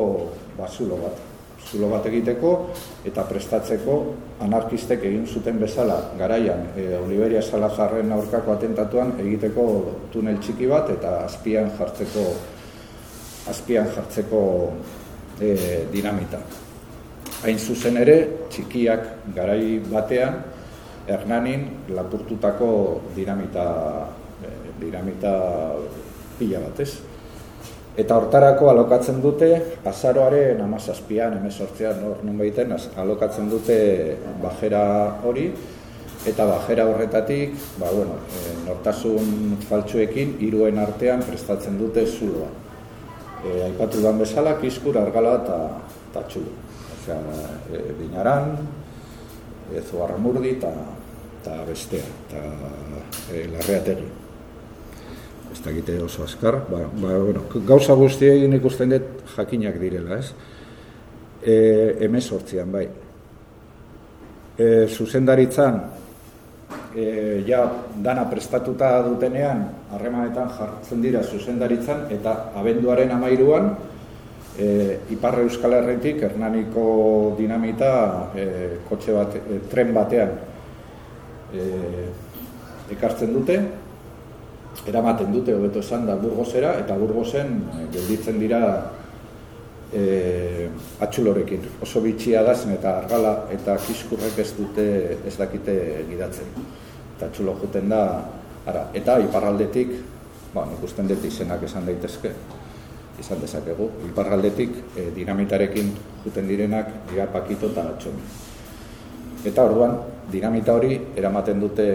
[SPEAKER 3] basulo bat zulo bat egiteko eta prestatzeko anarkistek egin zuten bezala garaian e, Oliveria Salazarren aurkako atentatuan egiteko tunel txiki bat eta azpian jartzeko azpian jartzeko e, dinamita. Hain zuzen ere, txikiak garai batean, Hernanin lapurtutako dinamita, e, dinamita pila batez. Eta hortarako alokatzen dute, azaroaren amazazpian, emezortzean, hor nun baiten, alokatzen dute bajera hori, eta bajera horretatik, ba, bueno, e, nortasun faltsuekin, hiruen artean prestatzen dute zuloa. E, aipatu dan bezala, kiskur, argala eta, txulu. Osea, e, dinaran, e, zuarramurdi eta, eta bestea, eta e, larreategi ez dakite oso azkar, ba, ba, bueno, gauza guztiei ikusten dut jakinak direla, ez? E, emez hortzian, bai. E, zuzendaritzan, e, ja, dana prestatuta dutenean, harremanetan jartzen dira zuzendaritzan, eta abenduaren amairuan, e, Iparra Euskal Herretik, Hernaniko dinamita, e, kotxe bat, e, tren batean, e, ekartzen dute, eramaten dute hobeto esan da Burgosera eta Burgosen eh, gelditzen dira e, atxulorekin. Oso bitxia da zen eta argala eta kiskurrek ez dute ez dakite gidatzen. Eta atxulo juten da ara. eta iparraldetik, ba, ikusten dut izenak esan daitezke, izan dezakegu, iparraldetik e, dinamitarekin juten direnak dira pakito eta atxomi. Eta orduan, dinamita hori eramaten dute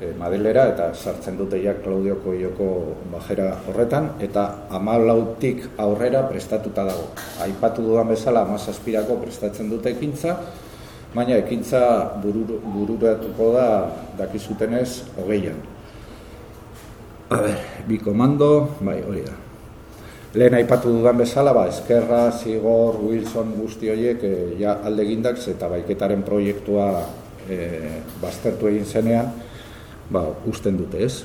[SPEAKER 3] e, Madelera eta sartzen dute ja Claudio Koioko bajera horretan eta amalautik aurrera prestatuta dago. Aipatu dudan bezala amazazpirako prestatzen dute ekintza, baina ekintza burur, bururatuko da dakizutenez hogeian. A ber, bi komando, bai, hori da. Lehen aipatu dudan bezala, ba, Eskerra, Zigor, Wilson, guzti horiek e, ja alde gindak, eta baiketaren proiektua e, baztertu egin zenean, ba, usten dute ez.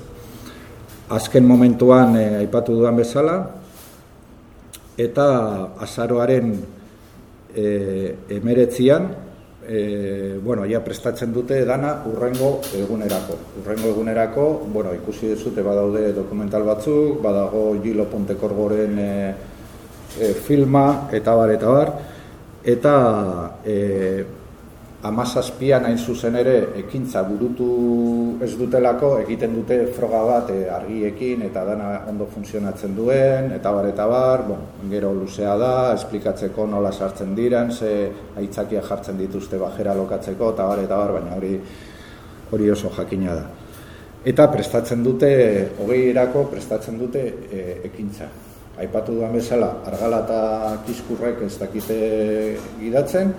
[SPEAKER 3] Azken momentuan e, aipatu dudan bezala, eta azaroaren e, emeretzian, e, bueno, ja prestatzen dute dana urrengo egunerako. Urrengo egunerako, bueno, ikusi dezute badaude dokumental batzuk, badago Gilo Pontekorgoren e, e, filma, eta bar, eta bar, eta e, amazazpian hain zuzen ere ekintza burutu ez dutelako, egiten dute froga bat e, argiekin eta dana ondo funtzionatzen duen, eta bar, eta bar, bon, gero luzea da, esplikatzeko nola sartzen diren, ze aitzakia jartzen dituzte bajera lokatzeko, eta bar, eta bar, baina hori hori oso jakina da. Eta prestatzen dute, hogei erako prestatzen dute e, ekintza. Aipatu duan bezala, argala eta kiskurrek ez dakite gidatzen,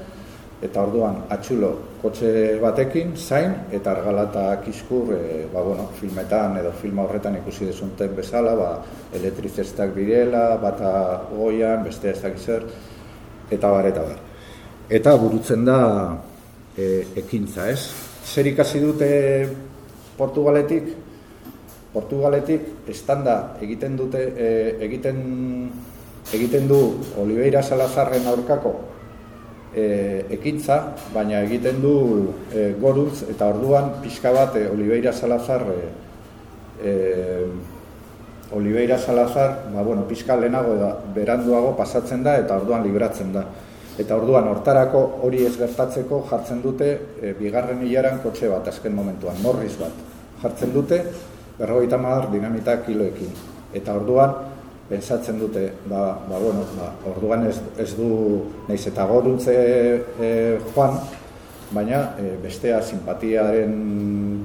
[SPEAKER 3] eta orduan atxulo kotxe batekin zain eta argalata kiskur e, ba, bueno, filmetan edo filma horretan ikusi desunten bezala ba, elektrizestak birela, bata goian, beste ez dakizer eta bar, eta bar. Eta burutzen da e, ekintza, ez? Zer ikasi dute Portugaletik? Portugaletik estanda egiten dute e, egiten egiten du Oliveira Salazarren aurkako e, ekintza, baina egiten du e, goruz eta orduan pixka bat e, Oliveira Salazar e, e, Oliveira Salazar, ba, bueno, pixka lehenago da, beranduago pasatzen da eta orduan libratzen da. Eta orduan hortarako hori ez gertatzeko jartzen dute e, bigarren hilaran kotxe bat azken momentuan, morriz bat. Jartzen dute, berrogeita madar dinamita kiloekin. Eta orduan, pensatzen dute, ba, ba, bueno, ba, orduan ez, ez du naiz eta goruntze e, joan, baina e, bestea simpatiaren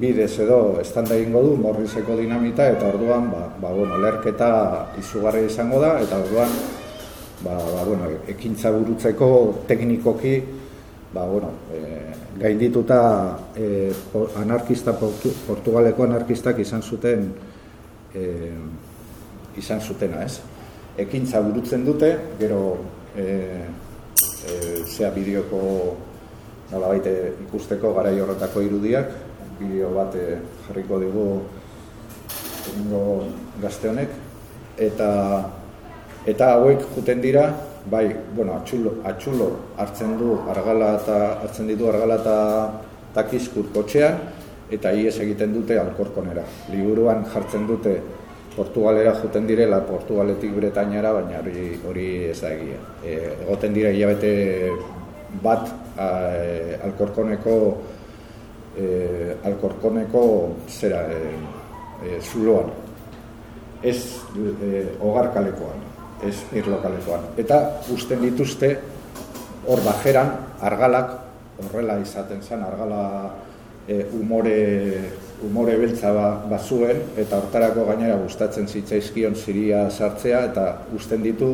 [SPEAKER 3] bidez edo estanda egingo du morrizeko dinamita eta orduan ba, ba, bueno, lerketa izugarri izango da eta orduan ba, ba, bueno, ekintza burutzeko teknikoki ba, bueno, e, gaindituta e, anarkista, Portugaleko anarkistak izan zuten e, izan zutena, ez? Ekintza burutzen dute, gero e, e, zea bideoko nola baite ikusteko garai horretako irudiak, bideo bat e, jarriko dugu egingo gazte honek, eta eta hauek juten dira, bai, bueno, atxulo, atxulo hartzen du argala eta hartzen ditu argala eta takizkur kotxean, eta ies egiten dute alkorkonera. Liburuan jartzen dute Portugalera joten direla, Portugaletik Bretainara, baina hori, hori ez da egia. E, egoten dira hilabete bat a, e, alkorkoneko e, alkorkoneko zera e, e, zuloan. Ez e, ogarkalekoan, ez irlokalekoan. Eta usten dituzte hor bajeran argalak horrela izaten zen, argala e, umore, umore beltza ba, bazuen, eta hortarako gainera gustatzen zitzaizkion ziria sartzea, eta usten ditu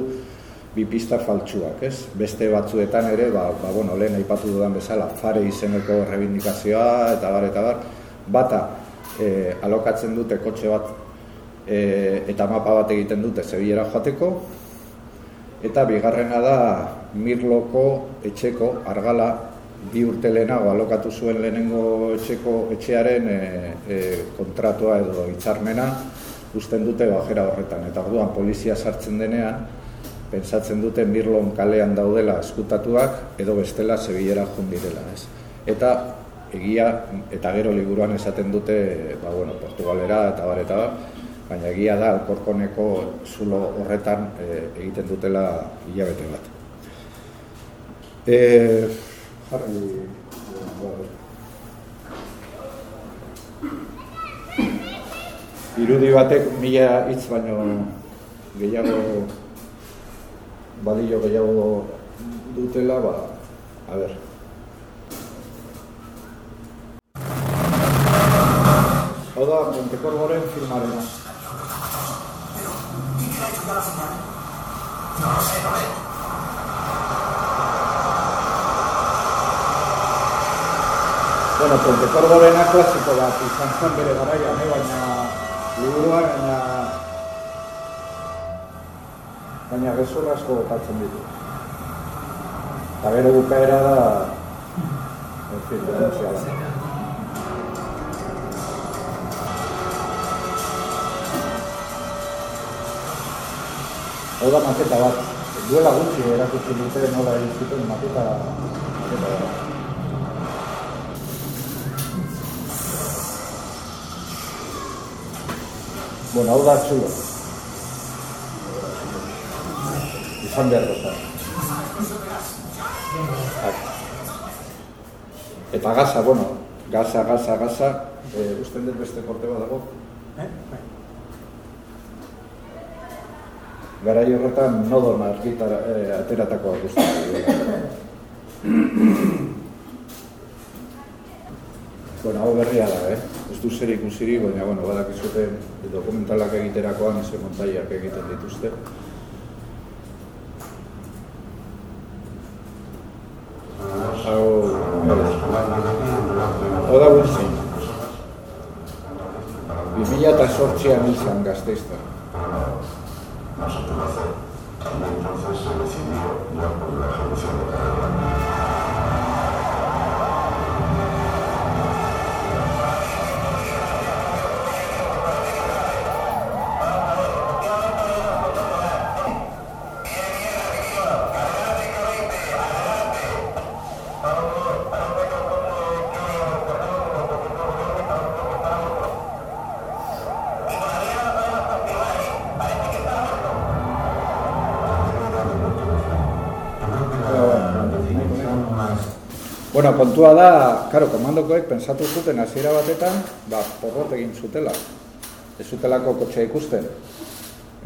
[SPEAKER 3] bi pista faltsuak, ez? Beste batzuetan ere, ba, ba bueno, lehen aipatu dudan bezala, fare izeneko rebindikazioa, eta bar, eta bar, bata e, alokatzen dute kotxe bat e, eta mapa bat egiten dute zebilera joateko, eta bigarrena da Mirloko etxeko argala bi urte lehenago alokatu zuen lehenengo etxeko etxearen e, e, kontratua edo hitzarmena usten dute bajera horretan. Eta orduan polizia sartzen denean, pentsatzen dute Mirlon kalean daudela eskutatuak edo bestela zebilera direla. Ez? Eta egia, eta gero liburuan esaten dute, ba, bueno, Portugalera eta bar, eta bar, baina egia da, alkorkoneko zulo horretan e, egiten dutela hilabete bat. E, jarri irudi batek mila hitz baino gehiago balio gehiago dutela ba a ber Hau da, Montecorgoren filmarena. No, no no Bueno, Ponte Corborena klasiko bat izan zen bere garaia, ne, baina liburua, baina baina gezur asko botatzen ditu. Eta gero bukaera da, en fin, denuntzia da. Hau da maketa bat, duela gutxi erakutsi dute nola egin zuten maketa, maketa bat. Bueno, hau da txulo. Izan behar goza. Eta gaza, bueno, gaza, gaza, gaza, eh, usten dut beste korte bat dago. Garai horretan nodon argitara, eh, ateratako guztia. *coughs* bueno, hau berria da, eh? Du zer ikusiri, baina, bueno, badakizute dokumentalak egiterakoan eze montaiak egiten dituzte. Hau, hau da Wilson. 2008an izan gazteizta.
[SPEAKER 4] y entonces se decidió ya por la ejecución de cada
[SPEAKER 3] Bueno, kontua da, karo, komandokoek pensatu zuten hasiera batetan, ba, porrot egin zutela. Ez zutelako kotxea ikusten.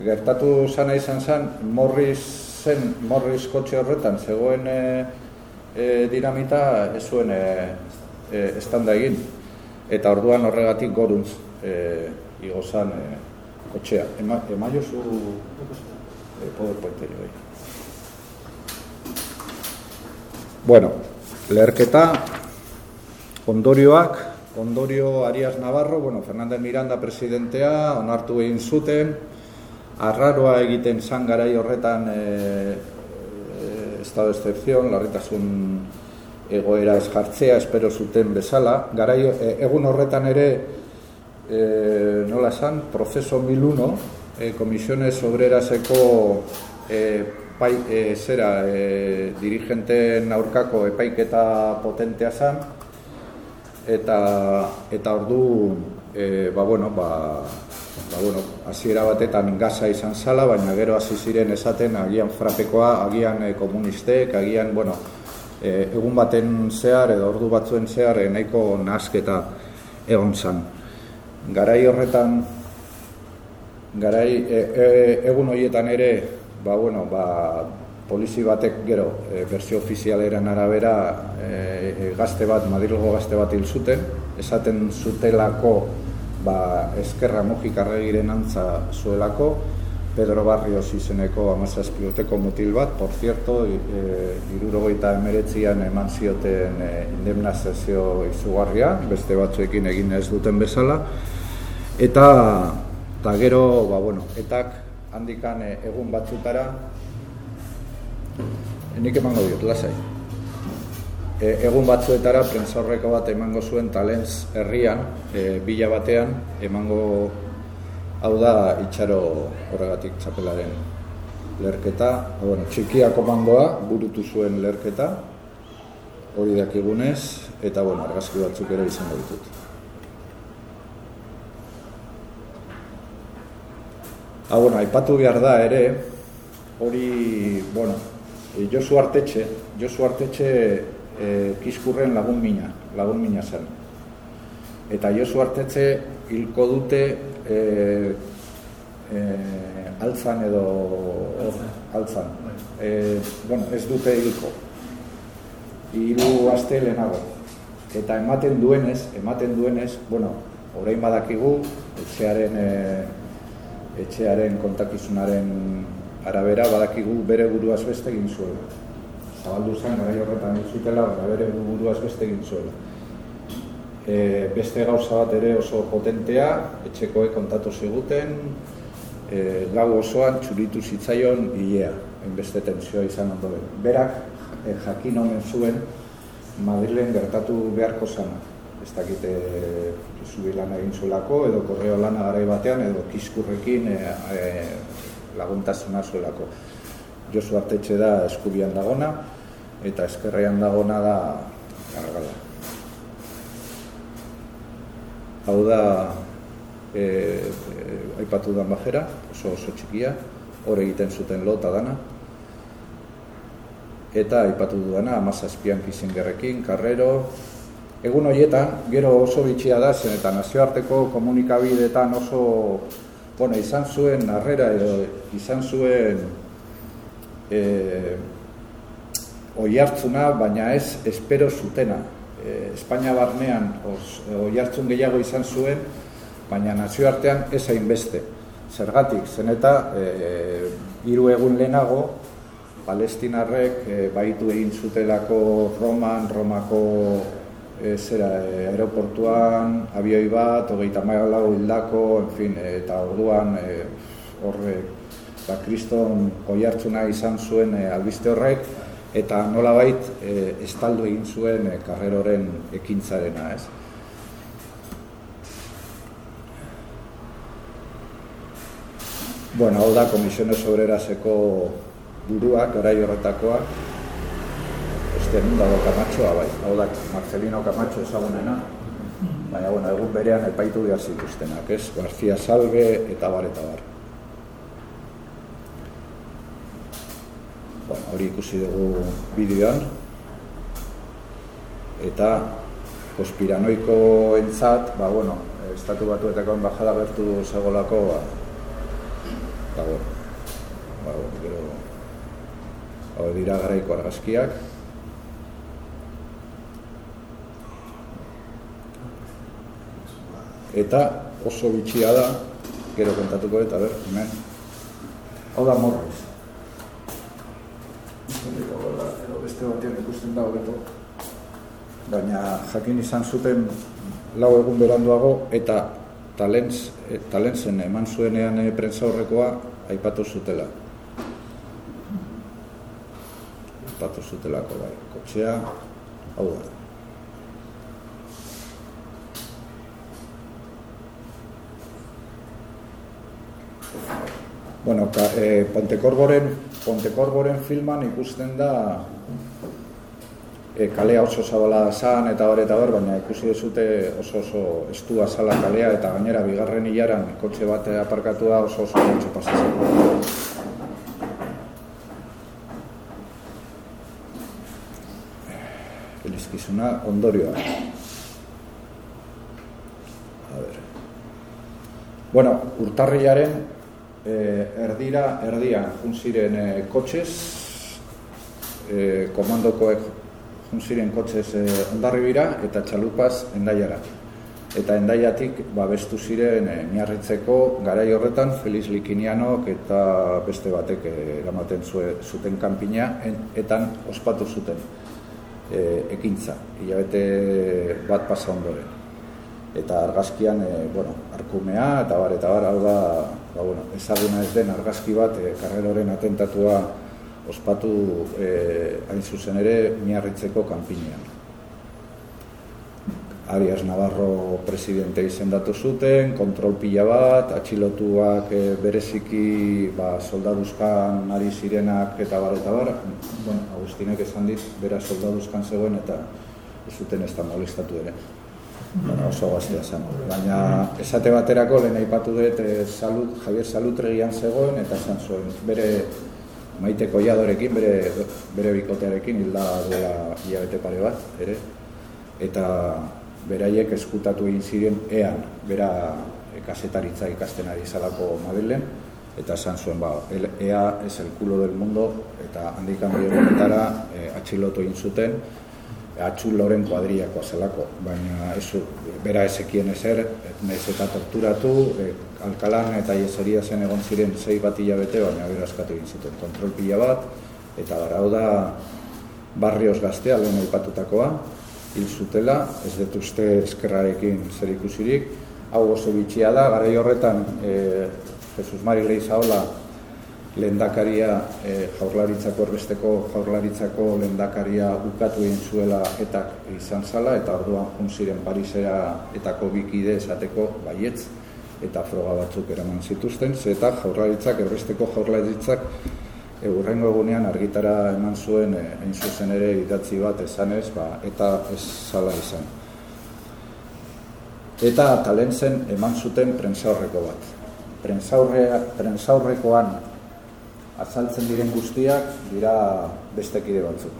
[SPEAKER 3] Gertatu zana izan zen, Morris zen, Morris kotxe horretan, zegoen e, e, dinamita ez zuen e, e, estanda egin. Eta orduan horregatik goruntz e, igo zan e, kotxea. Ema, ema jozu e, powerpoint bai. Bueno, leherketa, ondorioak, ondorio Arias Navarro, bueno, Fernandez Miranda presidentea, onartu egin zuten, arraroa egiten zan garai horretan e, e, estado excepción, larritasun egoera eskartzea, espero zuten bezala, garai, e, egun horretan ere, e, nola esan, proceso 1001, e, komisiones obreraseko e, pai, e, zera e, dirigenten aurkako epaiketa potentea zen eta eta ordu e, ba bueno ba ba bueno hasiera batetan gaza izan sala baina gero hasi ziren esaten agian frapekoa agian e, komunistek agian bueno e, egun baten zehar edo ordu batzuen zehar nahiko nasketa egon zen. Garai horretan garai e, e, egun hoietan ere ba, bueno, ba, polizi batek gero e, berzio ofizialeran arabera e, gazte bat, Madrilgo gazte bat hil zuten, esaten zutelako ba, eskerra mojikarregiren antza zuelako, Pedro Barrios izeneko amazazpi urteko mutil bat, por cierto, e, irurogeita emeretzian eman zioten e, indemnazazio izugarria, beste batzuekin egin ez duten bezala, eta, eta gero, ba, bueno, etak handikan eh, egun batzutara nik emango diot, lasai. E, egun batzuetara prentzaurreko bat emango zuen talentz herrian, e, bila batean, emango hau da itxaro horregatik txapelaren lerketa. Bueno, txikia komandoa burutu zuen lerketa, hori dakigunez, eta bueno, argazki batzuk ere izango ditut. Ah, bueno, aipatu behar da ere, hori, bueno, e, Josu Artetxe, Josu Artetxe e, kiskurren lagun mina, lagun mina zen. Eta Josu Artetxe hilko dute e, e, altzan edo altzan. E, bueno, ez dute hilko. Hiru aste lehenago. Eta ematen duenez, ematen duenez, bueno, orain badakigu, etxearen e, etxearen kontakizunaren arabera badakigu bere buruaz beste egin zuela. Zabaldu zen, gara horretan zutela, bere buruaz beste egin zuela. E, beste gauza bat ere oso potentea, etxekoek kontatu ziguten, e, lau osoan txuritu zitzaion hilea, beste tensioa izan ondoren. Berak e, jakin omen zuen Madrilen gertatu beharko zana. Ez dakite zubi lan egin zuelako, edo korreo lana garai batean, edo kiskurrekin e, e, laguntasuna zuelako. Josu Artetxe da eskubian dagona, eta eskerrean dagona da gargala. Hau da e, e, aipatu dan bajera, oso oso txikia, hor egiten zuten lota dana. Eta aipatu dudana, amazazpian kizingerrekin, karrero, Egun horietan, gero oso bitxia da, zen eta nazioarteko komunikabideetan oso, bueno, izan zuen narrera edo izan zuen e, oi hartzuna, baina ez espero zutena. E, Espainia barnean oi hartzun gehiago izan zuen, baina nazioartean ez hainbeste. Zergatik, zen eta e, hiru egun lehenago, palestinarrek e, baitu egin zutelako Roman, Romako e, zera, e, aeroportuan, abioi bat, hogeita lau hildako, en fin, eta orduan e, horre, ba, kriston oi hartzuna izan zuen e, albiste horrek, eta nolabait e, estaldu egin zuen e, karreroren ekintzarena, ez? Bueno, hau da, Komisiones Obreraseko buruak, orai horretakoak, beste nun dago kamatxoa, bai, hau da, Marcelino Kamatxo ezagunena, baina, bueno, egun berean epaitu behar zituztenak, ez, García Salve eta bar eta bar. Bueno, hori ikusi dugu bideoan, eta konspiranoiko entzat, ba, bueno, estatu batuetako enbajada bertu zegolako, ba, ba, bueno, ba, gero, hau dira garaiko argazkiak, eta oso bitxia da, gero kontatuko eta ber, hemen, hau da morriz. Edo beste batean ikusten da hobeto, baina jakin izan zuten lau egun beranduago eta talentz, e, talentzen eman zuenean e, prentza horrekoa aipatu zutela. Aipatu zutelako bai, kotxea, hau da. Bueno, ka, e, Pontekorboren, Pontekorboren filman ikusten da e, kalea oso zabala zan eta hor eta hor, baina ikusi dezute oso oso estua zala kalea eta gainera bigarren hilaran kotxe bat aparkatua oso oso kotxe pasatzen. Elizkizuna ondorioa. A ver. Bueno, urtarriaren e, erdira, erdian, junziren e, eh, kotxez, e, komandokoek junziren kotxez e, ondarribira eta txalupaz endaiara. Eta endaiatik babestu ziren e, miarritzeko garai horretan Feliz Likinianok eta beste batek eramaten zuten kanpina etan ospatu zuten e, ekintza, hilabete bat pasa ondoren eta argazkian e, bueno, arkumea eta bar eta bar hau da ba, bueno, ezaguna ez den argazki bat e, karreroren atentatua ospatu e, hain zuzen ere miarritzeko kanpinean. Arias Navarro presidente izendatu zuten, kontrol pila bat, atxilotuak e, bereziki ba, soldaduzkan ari zirenak eta bar eta bar, bueno, Agustinek esan dit, bera soldaduzkan zegoen eta zuten ez da molestatu ere bueno, oso gaztea zen. Baina esate baterako lehen aipatu dut e, salut, Javier Salutregian zegoen eta zen zuen bere maite koiadorekin, bere, bere bikotearekin hilda duela hilabete pare bat, ere. Eta beraiek eskutatu egin ziren ean, bera kasetaritza ikasten ari zalako Madrilen, eta esan zuen, ba, ea ez el culo del mundo, eta handikan bihurretara e, eh, atxilotu egin zuten, atxul loren kuadriakoa zelako, baina ez, bera ezekien ezer, nahiz eta torturatu, e, alkalan eta ieseria zen egon ziren zei bat hilabete, baina bera eskatu egin zuten kontrol pila bat, eta gara da barrioz gaztea lehen aipatutakoa, hil zutela, ez dut uste eskerrarekin zer ikusirik, hau oso bitxia da, gara horretan e, Jesus Mari Leizaola lendakaria e, eh, jaurlaritzako erbesteko jaurlaritzako lendakaria ukatu egin zuela eta izan zala eta orduan jun ziren Parisera etako bikide esateko baietz eta froga batzuk eraman zituzten ze eta jaurlaritzak erbesteko jaurlaritzak eurrengo eh, egunean argitara eman zuen e, hain zuzen ere idatzi bat esanez ba, eta ez zala izan. Eta talen zen eman zuten prentzaurreko bat. Prentzaurrekoan azaltzen diren guztiak dira bestekide batzuk.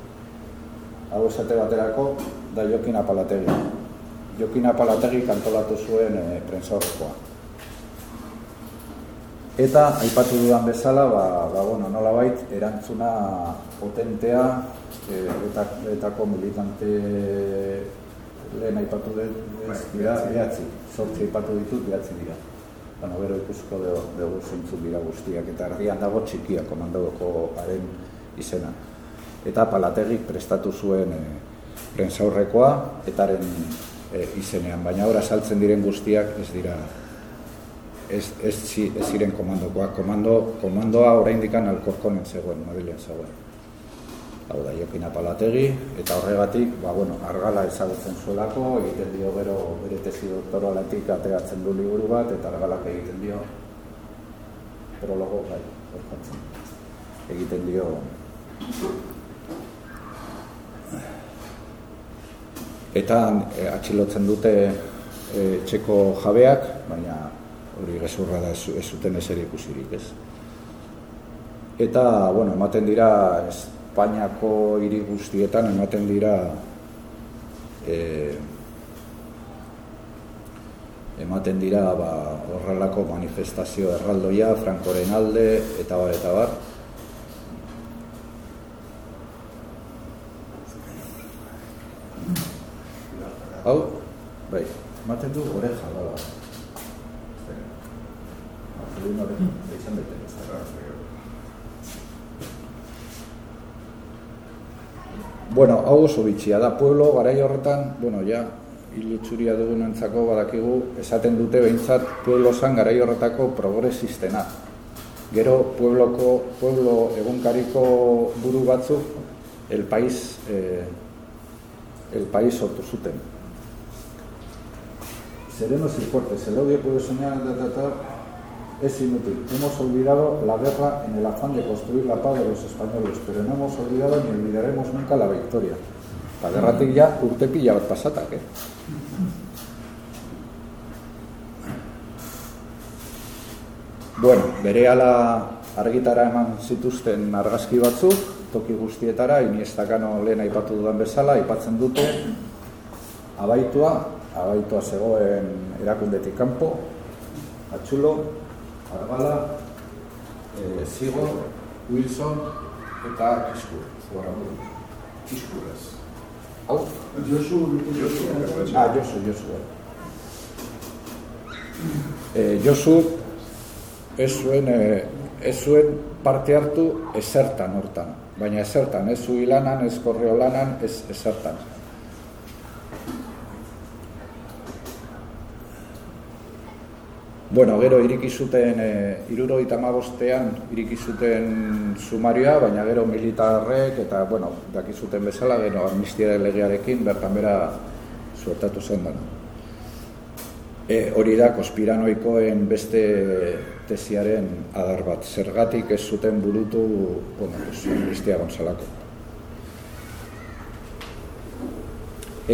[SPEAKER 3] Hau esate baterako da Jokin Apalategi. Jokin Apalategi kantolatu zuen e, prentzaurrekoa. Eta aipatu dudan bezala, ba, ba bueno, nolabait erantzuna potentea e, etako militante lehen aipatu dut, ez dira, behatzi, sortzi aipatu ditut, behatzi dira. Bueno, bero ikusko dugu zeintzuk dira guztiak, eta argian dago txikia komandoko haren izena. Eta palategik prestatu zuen e, prentzaurrekoa, etaren e, izenean, baina ora saltzen diren guztiak ez dira ez, ez, ez ziren komandokoa. Komando, komandoa oraindikan alkorkonen zegoen, Madrilen zegoen hau da, jokin apalategi, eta horregatik, ba, bueno, argala ezagutzen zuelako, egiten dio gero bere tesi doktoralatik ateatzen du liburu bat, eta argalak egiten dio prologo, bai, horkatzen, egiten dio eta e, atxilotzen dute e, txeko jabeak, baina hori gezurra da ez, zuten eser ikusirik, ez? Eta, bueno, ematen dira, ez, Espainiako hiri guztietan ematen dira e, ematen dira ba, horrelako manifestazio erraldoia, Frankoren alde, eta bar, eta bar. Hau, bai, ematen du gore jala. Marcelino, izan bete, ez da. Bueno, hau oso bitxia da, pueblo, garai horretan, bueno, ja, ilutsuria dugun entzako badakigu, esaten dute behintzat pueblo zan garai horretako progresistena. Gero, puebloko, pueblo egunkariko buru batzuk, el país, eh, el país sortu zuten. Seremos y fuertes, el odio puede soñar, da, da, da, es inútil. Hemos olvidado la guerra en el afán de construir la paz de los españoles, pero no hemos olvidado ni olvidaremos nunca la victoria. La guerra ya urte pilla bat pasatak, eh? Bueno, bere ala argitara eman zituzten argazki batzuk, toki guztietara, iniestakano lehen aipatu dudan bezala, aipatzen dute, abaitua, abaitua zegoen erakundetik kanpo, atxulo, Arbala, e, Zigo, Wilson eta Kiskur. Zuarramu. Kiskur ez. Hau? Josu. Josu. Ah, Josu, Josu. E, Josu ez zuen, e, ez zuen parte hartu ezertan hortan. Baina ezertan, ez zu hilanan, ez korreo lanan, ez ezertan. Bueno, gero iriki zuten e, irurogeita mabostean iriki zuten sumarioa, baina gero militarrek eta, bueno, daki zuten bezala, gero amnistia legearekin bertan bera suertatu zen dena. E, hori da, konspiranoikoen beste tesiaren adar bat, zergatik ez zuten burutu, bueno, amnistia gonzalako.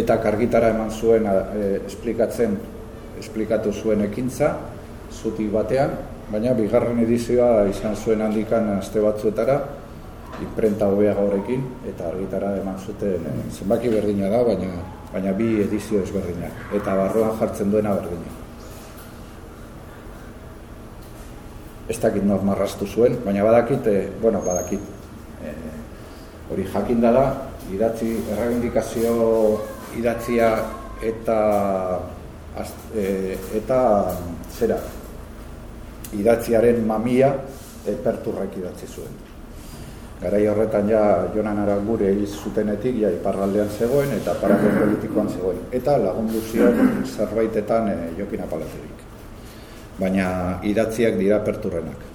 [SPEAKER 3] Eta kargitara eman zuen, e, esplikatzen, esplikatu zuen ekintza, zutik batean, baina bigarren edizioa izan zuen handikan aste batzuetara, imprenta hobea gaurekin, eta argitara eman zuten eh, zenbaki berdina da, baina, baina bi edizio ezberdinak, eta barroan jartzen duena berdina. Ez dakit nor marrastu zuen, baina badakit, eh, bueno, badakit, eh, hori jakin da, idatzi, errebindikazio idatzia eta eh, eta zera, idatziaren mamia eperturrek idatzi zuen. Garai horretan ja Jonan Arangure hil zutenetik ja iparraldean zegoen eta parate politikoan zegoen. Eta lagundu zion zerbaitetan e, Jokin Apalaterik. Baina idatziak dira perturrenak.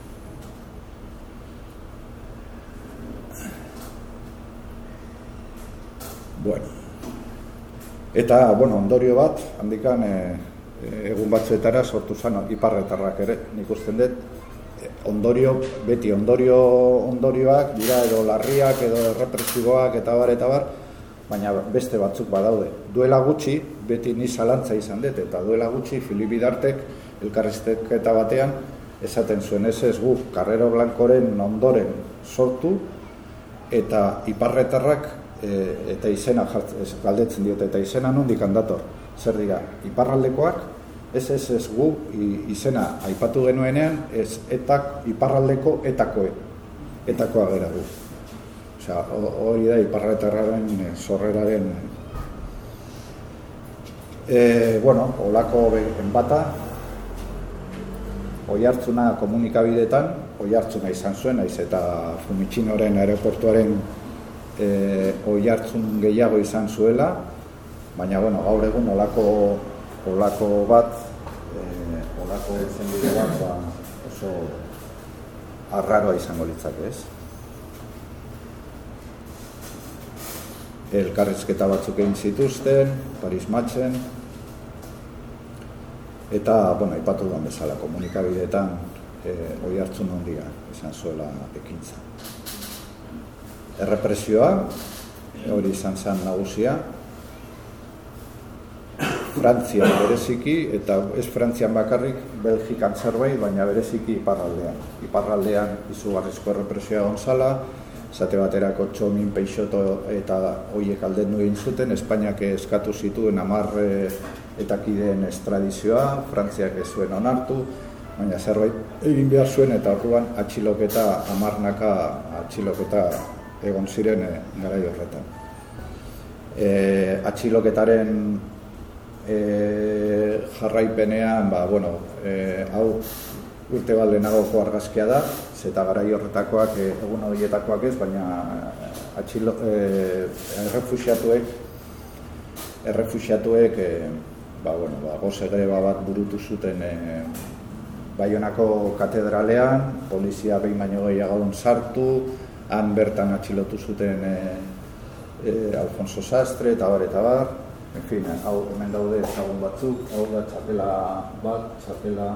[SPEAKER 3] Bueno. Eta, bueno, ondorio bat, handikan, e, egun batzuetara sortu zen iparretarrak ere, nik usten dut, ondorio, beti ondorio ondorioak dira edo larriak edo represiboak eta bar eta bar, baina beste batzuk badaude. Duela gutxi, beti ni zalantza izan dut, eta duela gutxi Filip Bidartek elkarrizketa batean esaten zuen ez ez gu Carrero Blancoren ondoren sortu eta iparretarrak e, eta izena galdetzen diote eta izena nondik handator. Zer dira, iparraldekoak? Ez ez ez gu izena aipatu genuenean ez etak iparraldeko etakoe etakoa gera gu. Osea, hori da iparretarraren e, sorreraren e, bueno, olako enbata. Oi hartzuna komunikabidetan, oi hartzuna izan zuen, naiz eta Fumitxinoren aeroportuaren e, oi hartzun gehiago izan zuela, baina bueno, gaur egun olako, olako bat, e, olako zenbide bat, ba, oso arraroa izango litzake, ez? Elkarrizketa batzuk egin zituzten, Paris Matchen, eta, bueno, ipatu duan bezala, komunikabideetan e, oi hartzun ondia izan zuela ekintza. Errepresioa, hori izan zen nagusia, Frantzia bereziki, eta ez Frantzian bakarrik, Belgikan zerbait, baina bereziki iparraldean. Iparraldean izugarrizko errepresioa gonzala, zate baterako txomin, peixoto eta hoiek alden egin zuten, Espainiak eskatu zituen amarre eta kideen estradizioa, Frantziak ez zuen onartu, baina zerbait egin behar zuen eta orduan atxiloketa amarnaka atxiloketa egon ziren e, garai horretan. E, atxiloketaren e, jarraipenean, ba, bueno, e, hau urte bat lehenagoko argazkia da, zeta garai horretakoak e, egun horietakoak ez, baina atxilo, e, errefusiatuek errefusiatuek e, ba, bueno, ba, goze greba bat burutu zuten e, Baionako katedralean, polizia behin baino gehiago sartu, han bertan atxilotu zuten e, e, Alfonso Sastre eta bar eta bar. En hau hemen daude ezagun batzuk, hau da txapela bat, txapela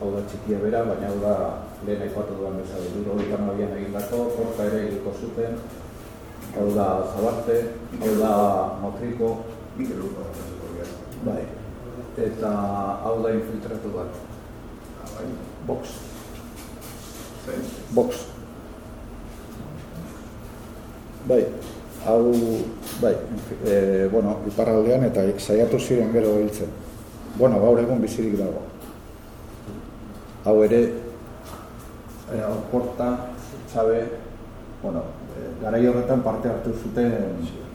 [SPEAKER 3] hau da txikia bera, baina hau da lehen aipatu duan bezala, duro dikan abian egin dako, ere egiko zuten, hau da Zabarte, hau da Motriko, bai, eta hau da infiltratu bat. Box. Box. Bai, hau, bai, e, bueno, iparraldean eta saiatu ziren gero hiltzen. Bueno, gaur egun bizirik dago. Hau ere, e, porta, txabe, bueno, e, garai horretan parte hartu zuten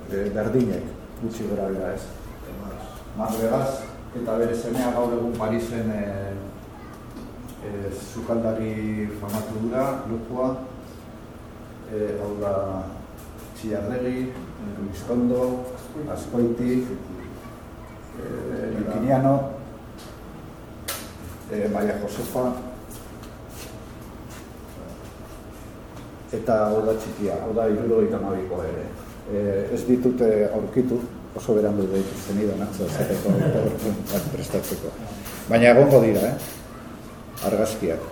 [SPEAKER 3] e, berdinek, gutxi gara gara ez. Mas Vegas, eta bere semea gaur egun Parisen e, e, zukaldari famatu dura, lukua, e, hau da Txiarregi, Bizkondo, Azkoiti, e, Likiniano, e, Maria Josefa, eta hau da txikia, hau da irurogeita mabiko ere. E, ez ditute aurkitu, oso beran du dut zenido, natzo, zateko prestatzeko. Baina egongo dira, eh? argazkiak.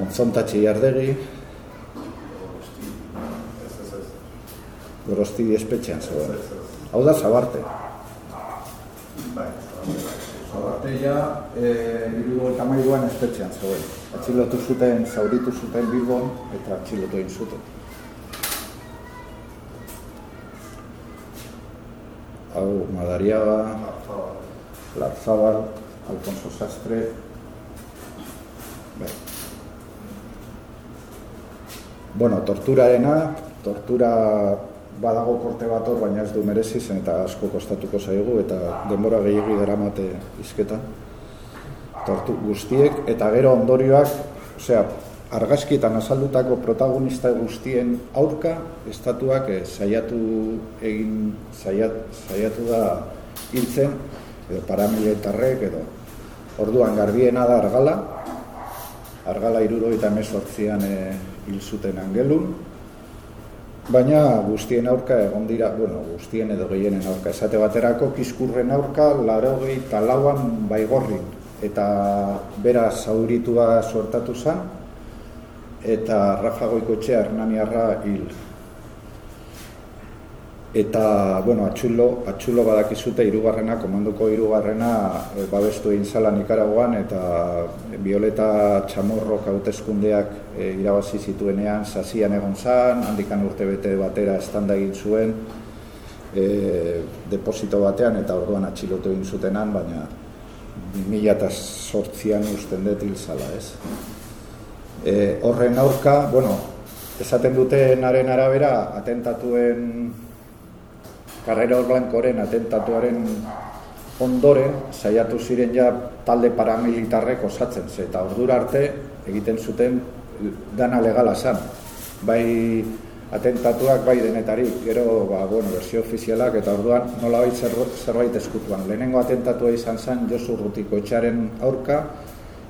[SPEAKER 3] Montzontatxe jardegi, Gorosti espetxean zegoen. Hau da Zabarte. Zabarte ja, e, eta maiduan espetxean zegoen. Atxilotu zuten, zauritu zuten Bilbon, eta atxilotu egin zuten. hau Madariaga, Larzabal, Alfonso Sastre, bai. Bueno, torturarena, tortura badago korte bat hor, baina ez du merezi zen eta asko kostatuko zaigu eta denbora gehiagi deramate izketan. Tortu guztiek eta gero ondorioak, osea, argazkietan azaldutako protagonista guztien aurka estatuak eh, saiatu egin saiat, saiatu da hiltzen edo paramilitarrek edo. Orduan garbiena da argala. Argala iruro eta mesortzian eh, hil zuten angelun baina guztien aurka egon dira, bueno, guztien edo gehienen aurka esate baterako kiskurren aurka larogei talauan baigorrin eta bera zauritua sortatu zen eta Rafa Goikoetxe Hernaniarra hil. Eta bueno, atxulo, atxulo badakizute hirugarrena, komandoko hirugarrena e, babestu egin zala Nikaragoan eta Violeta Chamorrok hauteskundeak e, irabazi zituenean sasian egon zan, handikan urte bete batera estanda egin zuen e, deposito batean eta orduan atxilotu egin zutenan, baina mila eta sortzian usten dut hil zala, ez? E, horren aurka, bueno, esaten dutenaren arabera, atentatuen Carrero Blancoren atentatuaren ondoren saiatu ziren ja talde paramilitarrek osatzen ze eta ordura arte egiten zuten dana legala san. Bai atentatuak bai denetarik, gero ba, bueno, versio ofizialak eta orduan nolabait zerbait eskutuan. Lehenengo atentatua izan zen Josu Rutiko etxaren aurka,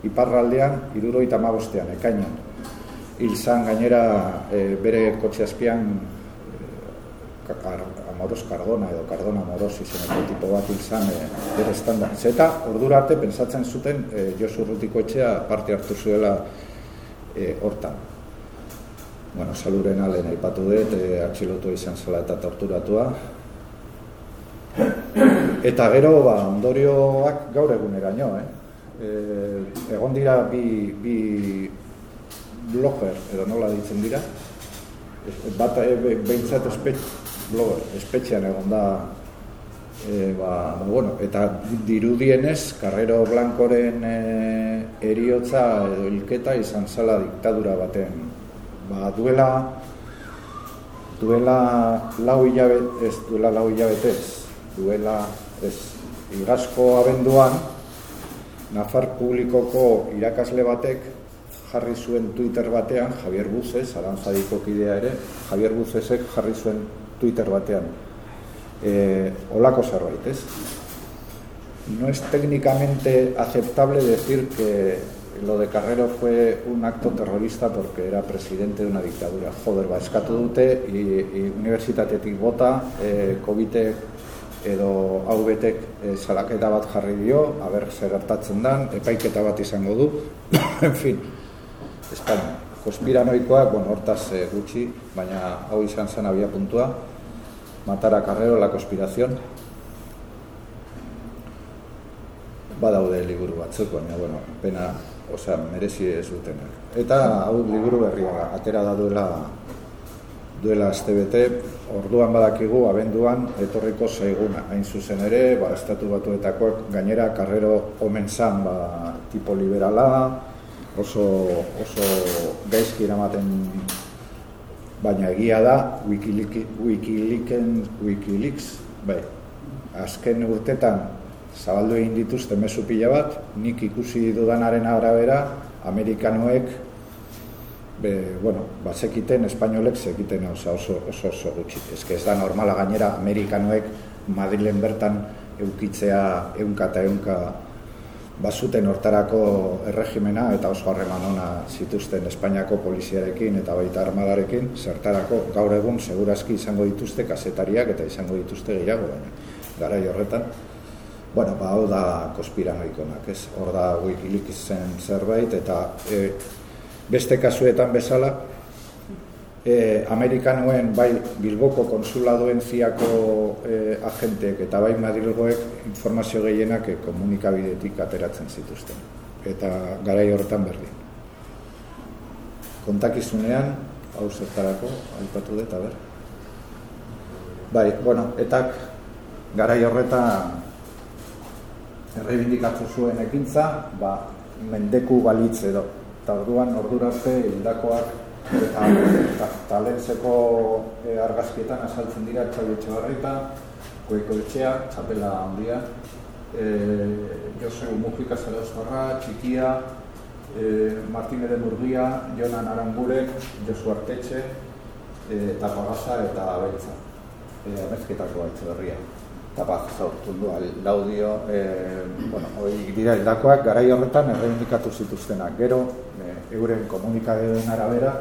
[SPEAKER 3] iparraldean, iruroita magostean, ekainan. Hil zan gainera e, bere kotxe azpian e, Amoros Cardona edo Cardona Amoros izeneko tipo bat izan e, bere estanda. Zeta, ordura arte, pensatzen zuten e, Josu Rutiko etxea parte hartu zuela e, hortan. Bueno, saluren alen aipatu dut, e, atxilotu izan zela eta torturatua. Eta gero, ba, ondorioak gaur eguneraino, eh? E, egon dira bi, bi blogger, edo nola ditzen dira, bat e, behintzat espet, blogger, espetxean egon da, e, ba, ba, bueno, eta dirudienez, Carrero Blancoren e, eriotza edo hilketa izan zala diktadura baten. Ba, duela, duela lau hilabet, ez duela lau hilabetez, duela ez igazko abenduan, Nafar publikoko irakasle batek jarri zuen Twitter batean, Javier Buzez, arantzadiko kidea ere, Javier Buzezek jarri zuen Twitter batean. Eh, olako zerbait, ez? No es técnicamente aceptable decir que lo de Carrero fue un acto terrorista porque era presidente de una dictadura. Joder, ba, eskatu dute, i, i universitatetik bota, eh, COVID edo haubetek e, salaketa bat jarri dio, haber zer hartatzen dan, epaiketa bat izango du, *coughs* en fin, Espainia konspiranoikoak, bueno, hortaz e, gutxi, baina hau izan zen abia puntua, matara Carrero la conspiración. Badaude liburu batzuk, baina, bueno, pena, osea, merezi ez dutenak. Eta hau liburu berria, atera da duela duela astebete, orduan badakigu abenduan etorriko zaiguna. Hain zuzen ere, ba, estatu batuetakoak gainera karrero omen zan, ba, tipo liberala, oso, oso gaizki eramaten baina egia da Wikileaken Wikileaks bai azken urtetan zabaldu egin dituzte mezu pila bat nik ikusi dudanaren arabera amerikanoek be, bueno, bazekiten espainolek zekiten oso oso, oso, oso gutxi. Ez da normala gainera amerikanoek Madrilen bertan eukitzea eunka eta eunka bazuten hortarako erregimena eta oso harreman ona zituzten Espainiako poliziarekin eta baita armadarekin, zertarako gaur egun segurazki izango dituzte kasetariak eta izango dituzte gehiago, baina garai horretan. Bueno, ba, hau da kospiranoikonak, ez? Hor da Wikileaks zen zerbait eta e, beste kasuetan bezala, e, Amerikanuen bai Bilboko konsuladoen ziako e, agenteek eta bai Madrilgoek informazio gehienak e, komunikabidetik ateratzen zituzten. Eta garai horretan berdin. Kontakizunean, hau zertarako, aipatu dut, ber. Bai, bueno, etak garai horretan errebindikatu zuen ekintza, ba, mendeku balitz edo. Eta orduan, ordurarte, hildakoak eta talentzeko e, argazkietan azaltzen dira Txabi Etxebarrita, Koiko Etxea, Txapela handia, e, Josu Mujika Zarauztarra, Txikia, e, Martin Ede Murgia, Jonan Arangurek, Josu Artetxe, e, eta Pagasa eta Abeltza, e, amezketako Etxebarria. Eta bat, zaurtu du, laudio, e, bueno, hori dira hildakoak, garai horretan erreindikatu zituztenak. Gero, e, euren komunikadeen arabera,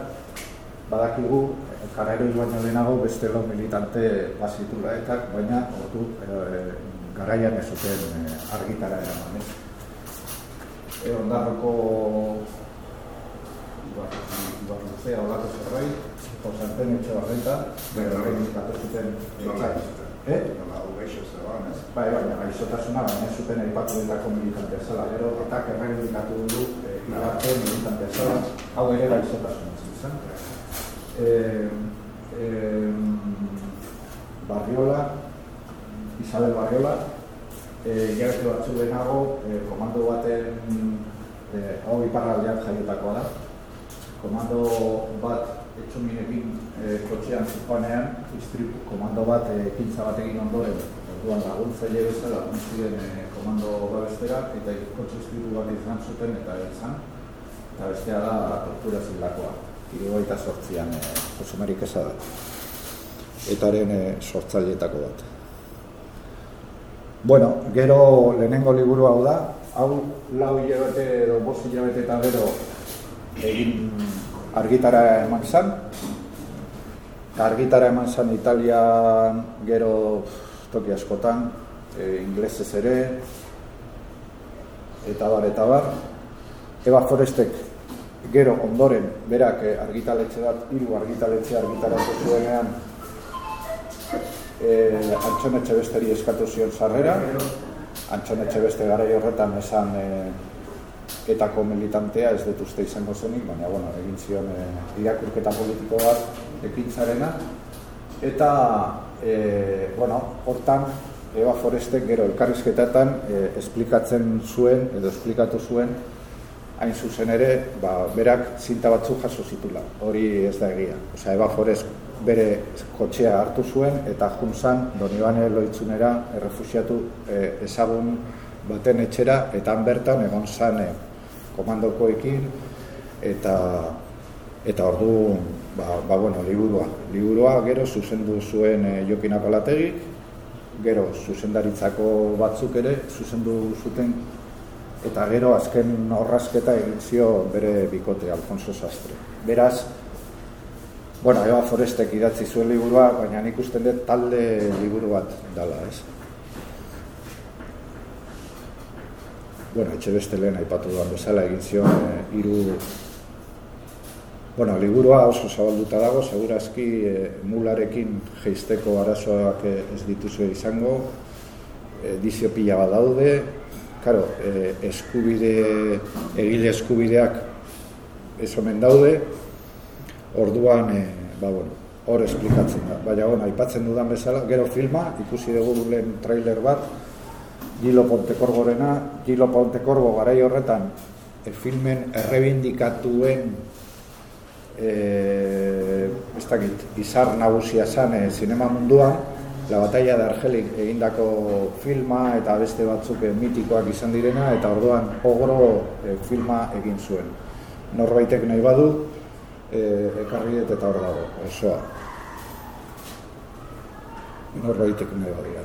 [SPEAKER 3] badakigu karairoz baino denago beste lau militante bazitu laetak, baina ordu e, garaian ez zuten e, argitara eraman, ez? E, ondarroko Ibarruzea olako zerbait, Josanten etxe horreta, gero reivindikatu zuten
[SPEAKER 5] Nola
[SPEAKER 3] etxai. Eh?
[SPEAKER 5] Nola gaixo zegoen, ez?
[SPEAKER 3] Bai, baina gaixotasuna baina zuten aipatuetako militantea zela, gero eta erreibindikatu du e, militantea zela, hau ere gaixotasuna zen. Eh, eh, Barriola, Isabel Barriola, eh, hilabete batzu lehenago, eh, komando baten, eh, hau iparraldean jaiotakoa da, komando bat etxuminekin e, kotxean zipanean, istripu, komando bat e, ekintza bat egin ondoren, orduan laguntzaile bezala egon ziren e, komando babestera, eta kotxe istripu bat izan zuten eta izan, eta bestea da tortura zilakoa, irugaita sortzian, e, Jose Mari Quesada, etaren e, sortzaileetako bat. Bueno, gero lehenengo liburu hau da, hau lau hilabete edo bost hilabete eta gero egin argitara eman zan. Argitara eman zan Italian gero toki askotan, e, inglesez ere, eta bar, eta bar. Eba Forestek gero ondoren, berak e, argitaletxe bat, hiru argitaletxe argitaratu zuenean, e, Antxonetxe besteri eskatu zion sarrera, Antxonetxe beste gara horretan esan e, etako militantea ez dut uste izango zenik, baina bueno, egin zion e, irakurketa politiko bat ekintzarena. Eta, e, bueno, hortan, Eba Forestek gero elkarrizketatan e, esplikatzen zuen, edo esplikatu zuen, hain zuzen ere, ba, berak zinta batzu jaso zitula, hori ez da egia. Osea, Eba Forest bere kotxea hartu zuen, eta junzan, Donibane Loitzunera, errefusiatu e, ezagun baten etxera, eta han bertan egon zan e, komandokoekin eta eta ordu ba, ba bueno, liburua. Liburua gero zuzendu zuen e, Jokin Apalategi, gero zuzendaritzako batzuk ere zuzendu zuten eta gero azken horrazketa egin zio bere bikote Alfonso Sastre. Beraz, bueno, Eva Forestek idatzi zuen liburua, baina nik usten dut talde liburu bat dala, ez? bueno, etxe beste lehen aipatu duan bezala egin zion e, iru bueno, liburua oso zabalduta dago, segurazki e, mularekin geisteko arazoak e, ez dituzu izango, edizio pila bat daude, karo, e, eskubide, egile eskubideak ez omen daude, orduan, e, ba, bueno, hor esplikatzen da. Baina, bueno, aipatzen dudan bezala, gero filma, ikusi dugu lehen trailer bat, Gilo Pontekorgorena, Gilo Pontekorgo garai horretan e, filmen errebindikatuen e, ez dakit, izar nagusia zan e, sinema munduan, La Batalla de Argelik egindako filma eta beste batzuk e, mitikoak izan direna eta orduan ogro e, filma egin zuen. Norbaitek nahi badu, e, ekarri eta hor dago, osoa. Norbaitek nahi badu.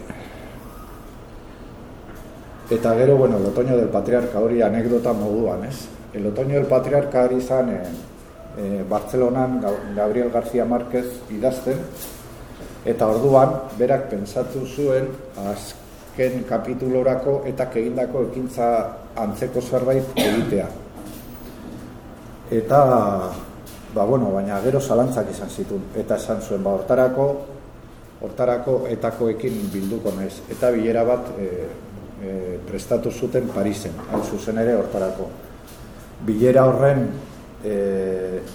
[SPEAKER 3] Eta gero, bueno, el otoño del patriarca hori anekdota moduan, ez? El otoño del patriarca hori izan e, e, Bartzelonan Gabriel García Márquez idazten, eta orduan, berak pentsatu zuen, azken kapitulorako eta egindako ekintza antzeko zerbait egitea. Eta, ba, bueno, baina gero zalantzak izan zituen, eta esan zuen, ba, hortarako, hortarako etakoekin bilduko naiz. Eta bilera bat, e, e, prestatu zuten Parisen, hau zuzen ere hortarako. Bilera horren e,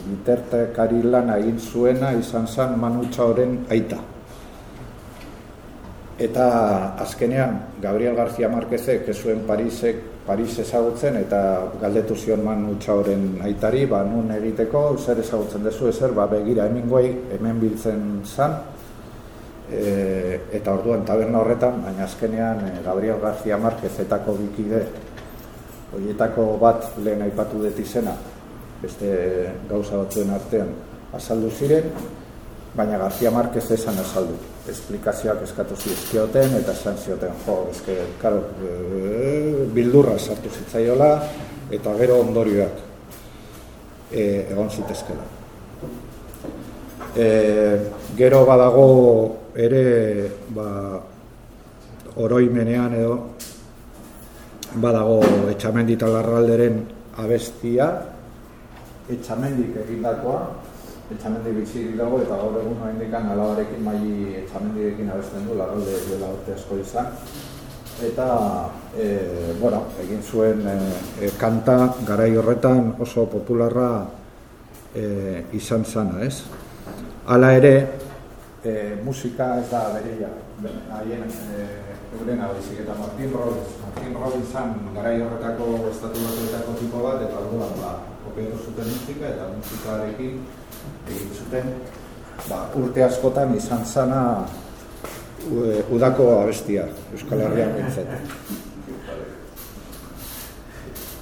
[SPEAKER 3] intertekari lan egin zuena izan zen Manutxa horren aita. Eta azkenean Gabriel García Márquezek ez zuen Parisek Paris ezagutzen eta galdetu zion Manutxa horren aitari, ba nun egiteko, zer ezagutzen dezu ezer, ba begira hemen hemen biltzen zan, e, eta orduan taberna horretan, baina azkenean e, Gabriel García Márquez etako bikide horietako bat lehen aipatu dut izena beste gauza batzuen artean azaldu ziren baina García Márquez esan azaldu. Esplikazioak eskatu zizkioten eta esan zioten jo, eske, karo, e, bildurra sartu zitzaiola eta gero ondorioak e, egon zitezkela e, gero badago ere ba, oroimenean edo badago etxamendi talarralderen abestia. Etxamendik egindakoa etxamendi bizi dago eta gaur egun hain dikan alabarekin mai etxamendirekin abesten du, lagalde duela urte asko izan. Eta, e, bueno, egin zuen e, kanta garai horretan oso popularra e, izan zana, ez? Hala ere, e, musika ez da bereia, haien e, euren abizik eta Martin Robbins. Martin Robbins zan garai horretako estatu batuetako tipo bat, eta orduan, ba, kopiatu zuten musika eta musikarekin egin zuten ba, urte askotan izan zana udako abestia Euskal Herrian bintzat.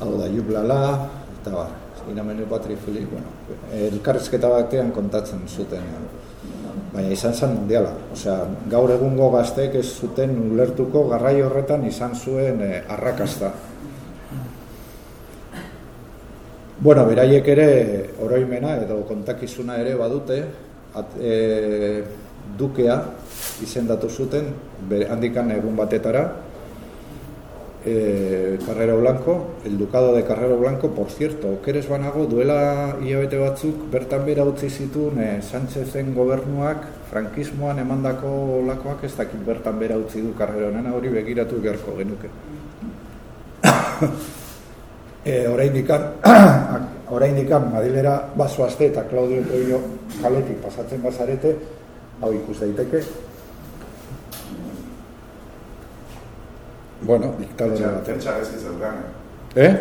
[SPEAKER 3] Hau da, jublala, eta ba, inamenu patri fili, bueno, elkarrezketa batean kontatzen zuten. Baina izan zen mundiala. Osea, gaur egungo gazteek ez zuten ulertuko garrai horretan izan zuen eh, arrakasta. Bueno, beraiek ere oroimena edo kontakizuna ere badute, at, e, dukea izendatu zuten, bere, handikan egun batetara, e, Carrero Blanco, el Ducado de Carrero Blanco, por cierto, okeres banago, duela hilabete batzuk, bertan bera utzi zituen e, Sánchezen gobernuak, frankismoan emandako lakoak ez dakit bertan bera utzi du Carrero, nena hori begiratu beharko genuke. *coughs* E, oraindikan, *clears throat* oraindikan Madilera basoazte eta Claudio Poio kaletik pasatzen bazarete, hau ikus daiteke. Bueno, diktadore bat.
[SPEAKER 5] Pentsa ez ez zeugan.
[SPEAKER 3] Eh?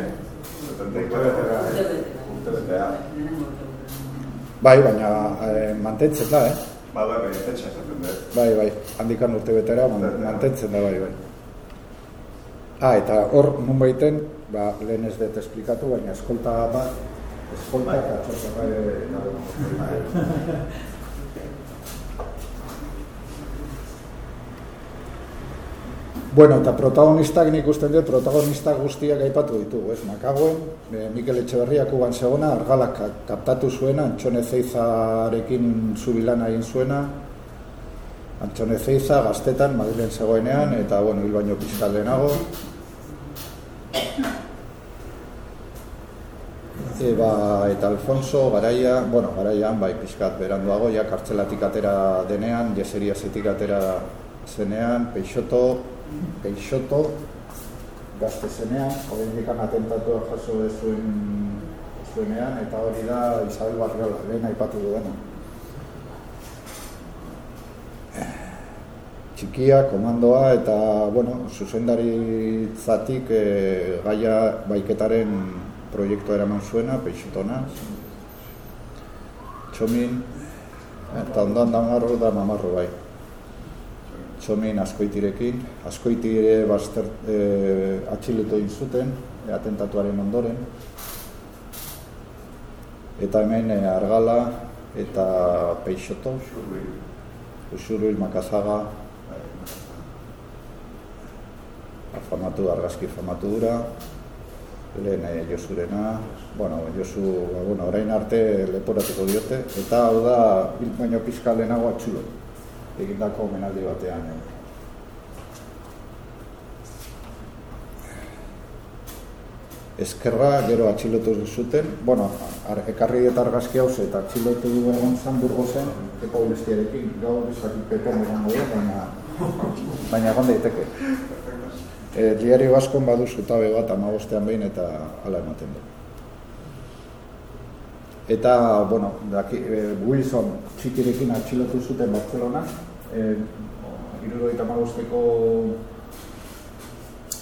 [SPEAKER 3] Bai, baina eh, mantentzen da, eh?
[SPEAKER 5] Ba, bai, bai, pentsa esaten dut.
[SPEAKER 3] Bai, bai, handikan urte betera man, mantentzen da, bai, bai. Ah, eta hor, nun baiten, ba, lehen ez dut esplikatu, baina eskolta bat, eskolta eta txorta bai, Bueno, eta protagonistak nik usten dut, protagonistak guztiak aipatu ditugu, ez? Makagoen, e, Mikel Etxeberriak uban zegona, argalak kaptatu zuena, Antxone Zeizarekin zubilana egin zuena, Antxone Zeiza gaztetan, Madilen zegoenean, eta, bueno, hil baino pizkal. E, ba, eta Alfonso, garaia, bueno, garaian, bai, pizkat beranduago, ja, kartzelatik atera denean, jeseria zetik atera zenean, Peixoto, Peixoto gazte zenean, hori indikan atentatua jaso zuen zuenean, eta hori da Isabel Barriola, lehen aipatu duena. Txikia, komandoa, eta, bueno, zuzendari zatik e, gaia baiketaren proiektua eraman zuena, Peixotona. Txomin, eta ondan da marro da mamarro bai txomin askoitirekin, askoitire bazter e, atxiletu egin zuten, e, atentatuaren ondoren. Eta hemen e, argala eta peixoto, usurruil makazaga, famatu, argazki famatu dura, lehen e, Josurena, bueno, Josu, bueno, orain arte leporatuko diote, eta hau da, baino pizka lehenago atxulo egindako omenaldi batean. Eh. Eskerra gero atxilotu zuten, bueno, ar, ekarri eta argazki hau eta atxilotu egon zan burgozen, eko bestiarekin, gau bizakik pepen egon baina, baina egon daiteke. E, diario askon badu zutabe bat amabostean behin eta hala ematen du. Eta, bueno, daki, e, Wilson txikirekin atxilotu zuten Barcelona, e, iruro eta magosteko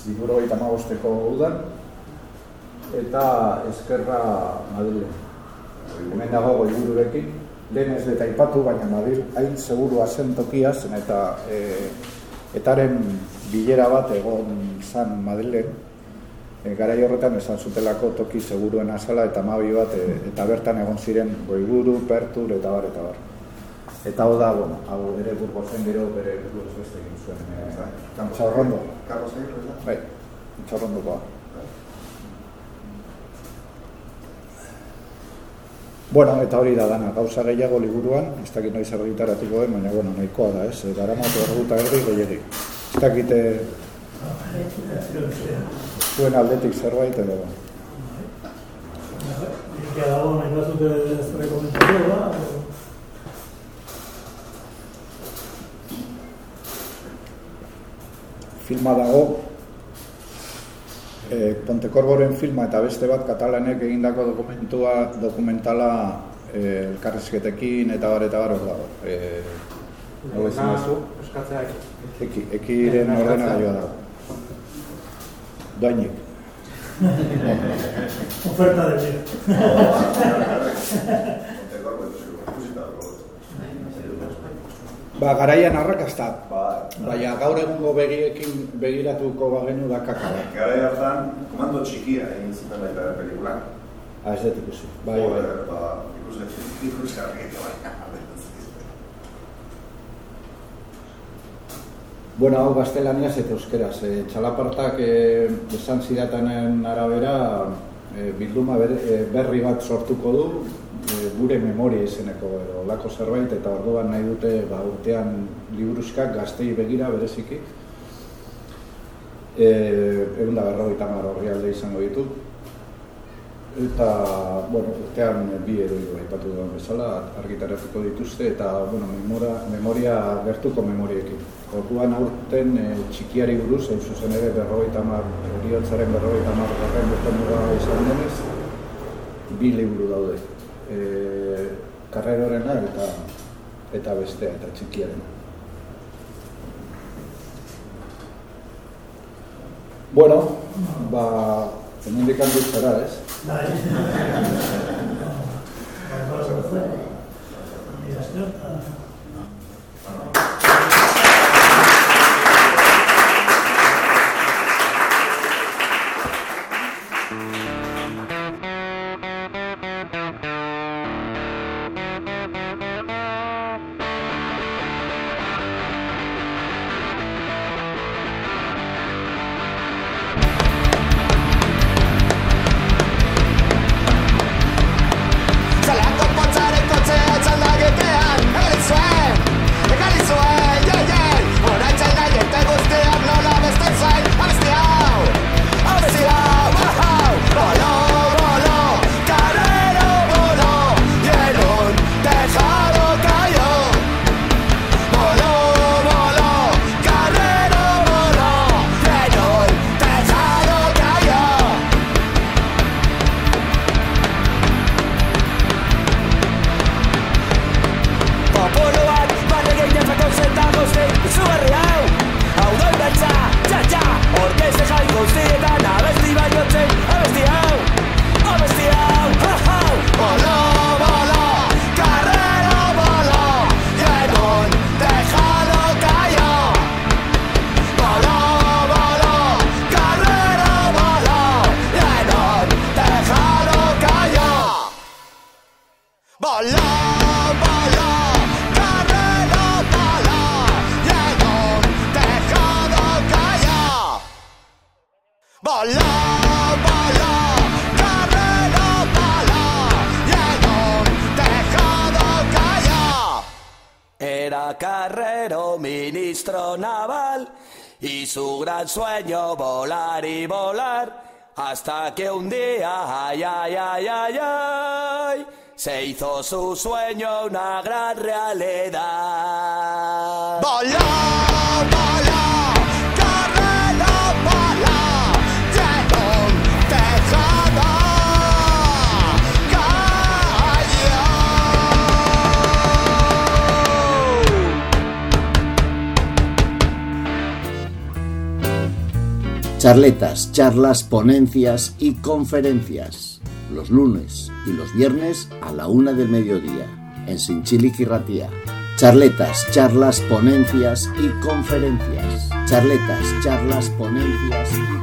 [SPEAKER 3] iruro eta magosteko udan, eta eskerra Madrid. Hemen dago goi bururekin, lehen ez eta ipatu, baina Madrid hain seguru zen tokia, zen eta e, etaren bilera bat egon zan Madrilen, e, gara horretan esan zutelako toki seguruen azala eta mabi bat e, eta bertan egon ziren goiburu, pertur eta bar eta bar. Eta hau da, bueno, hau ere burgo zen gero bere buruz beste egin zuen. E, Txarrondo.
[SPEAKER 5] Carlos Aguirre?
[SPEAKER 3] Bai, txarrondokoa. Bueno, eta hori da dana, gauza gehiago liburuan, ez dakit noiz argitaratuko den, baina bueno, nahikoa da, ez, gara matu erguta erdi gehiagi ez dakite zuen aldetik zerbait edo.
[SPEAKER 2] Ja, dago, nahi bat zute zure da,
[SPEAKER 3] filma dago eh, e, Ponte filma eta beste bat katalanek egindako dokumentua dokumentala e, elkarrizketekin eta bar eta bar hor dago. E, Hau ezin?
[SPEAKER 6] Eskatzea
[SPEAKER 3] Eki, ekiren ordena joa dago. Doainik.
[SPEAKER 2] Oferta de vida.
[SPEAKER 3] Ba, garaian arrakastat.
[SPEAKER 5] Ba,
[SPEAKER 3] Baina gaur egungo begiekin begiratuko bagenu da kakala.
[SPEAKER 5] gara hartan, komando txikia egin zuten baita ere pelikula.
[SPEAKER 3] Ah, ez dut ikusi. Bai, bai.
[SPEAKER 5] Ba, ikusi, ikusgarri, baina.
[SPEAKER 3] Bueno, hau gaztelaniaz eta euskeraz. E, txalapartak e, esan zidatanen arabera e, bilduma ber, e, berri bat sortuko du e, gure memoria izeneko edo lako zerbait eta orduan nahi dute ba, urtean liburuskak gaztei begira bereziki. E, egun da hamar horri alde izango ditu. Eta, bueno, urtean bi hiru aipatu duen bezala argitaratuko dituzte eta, bueno, memoria, memoria gertuko memoriekin. Orduan aurten e, txikiari buruz, hain zuzen ere berrogeita hamar, heriotzaren berrogeita hamar garren urte muga izan denez, bi liburu daude. E, karrerorena eta eta bestea eta txikiarena. Bueno, ba, hemendik handik zara, ez?
[SPEAKER 2] Bai. Mira, señor.
[SPEAKER 7] Zalako gran sueño volar y volar hasta que un día, ay, ay, ay, ay, ay, se hizo su sueño una gran realidad. Voló,
[SPEAKER 1] Charletas, charlas, ponencias y conferencias. Los lunes y los viernes a la una del mediodía en Sinchilic y. Charletas, charlas, ponencias y conferencias. Charletas, charlas, ponencias y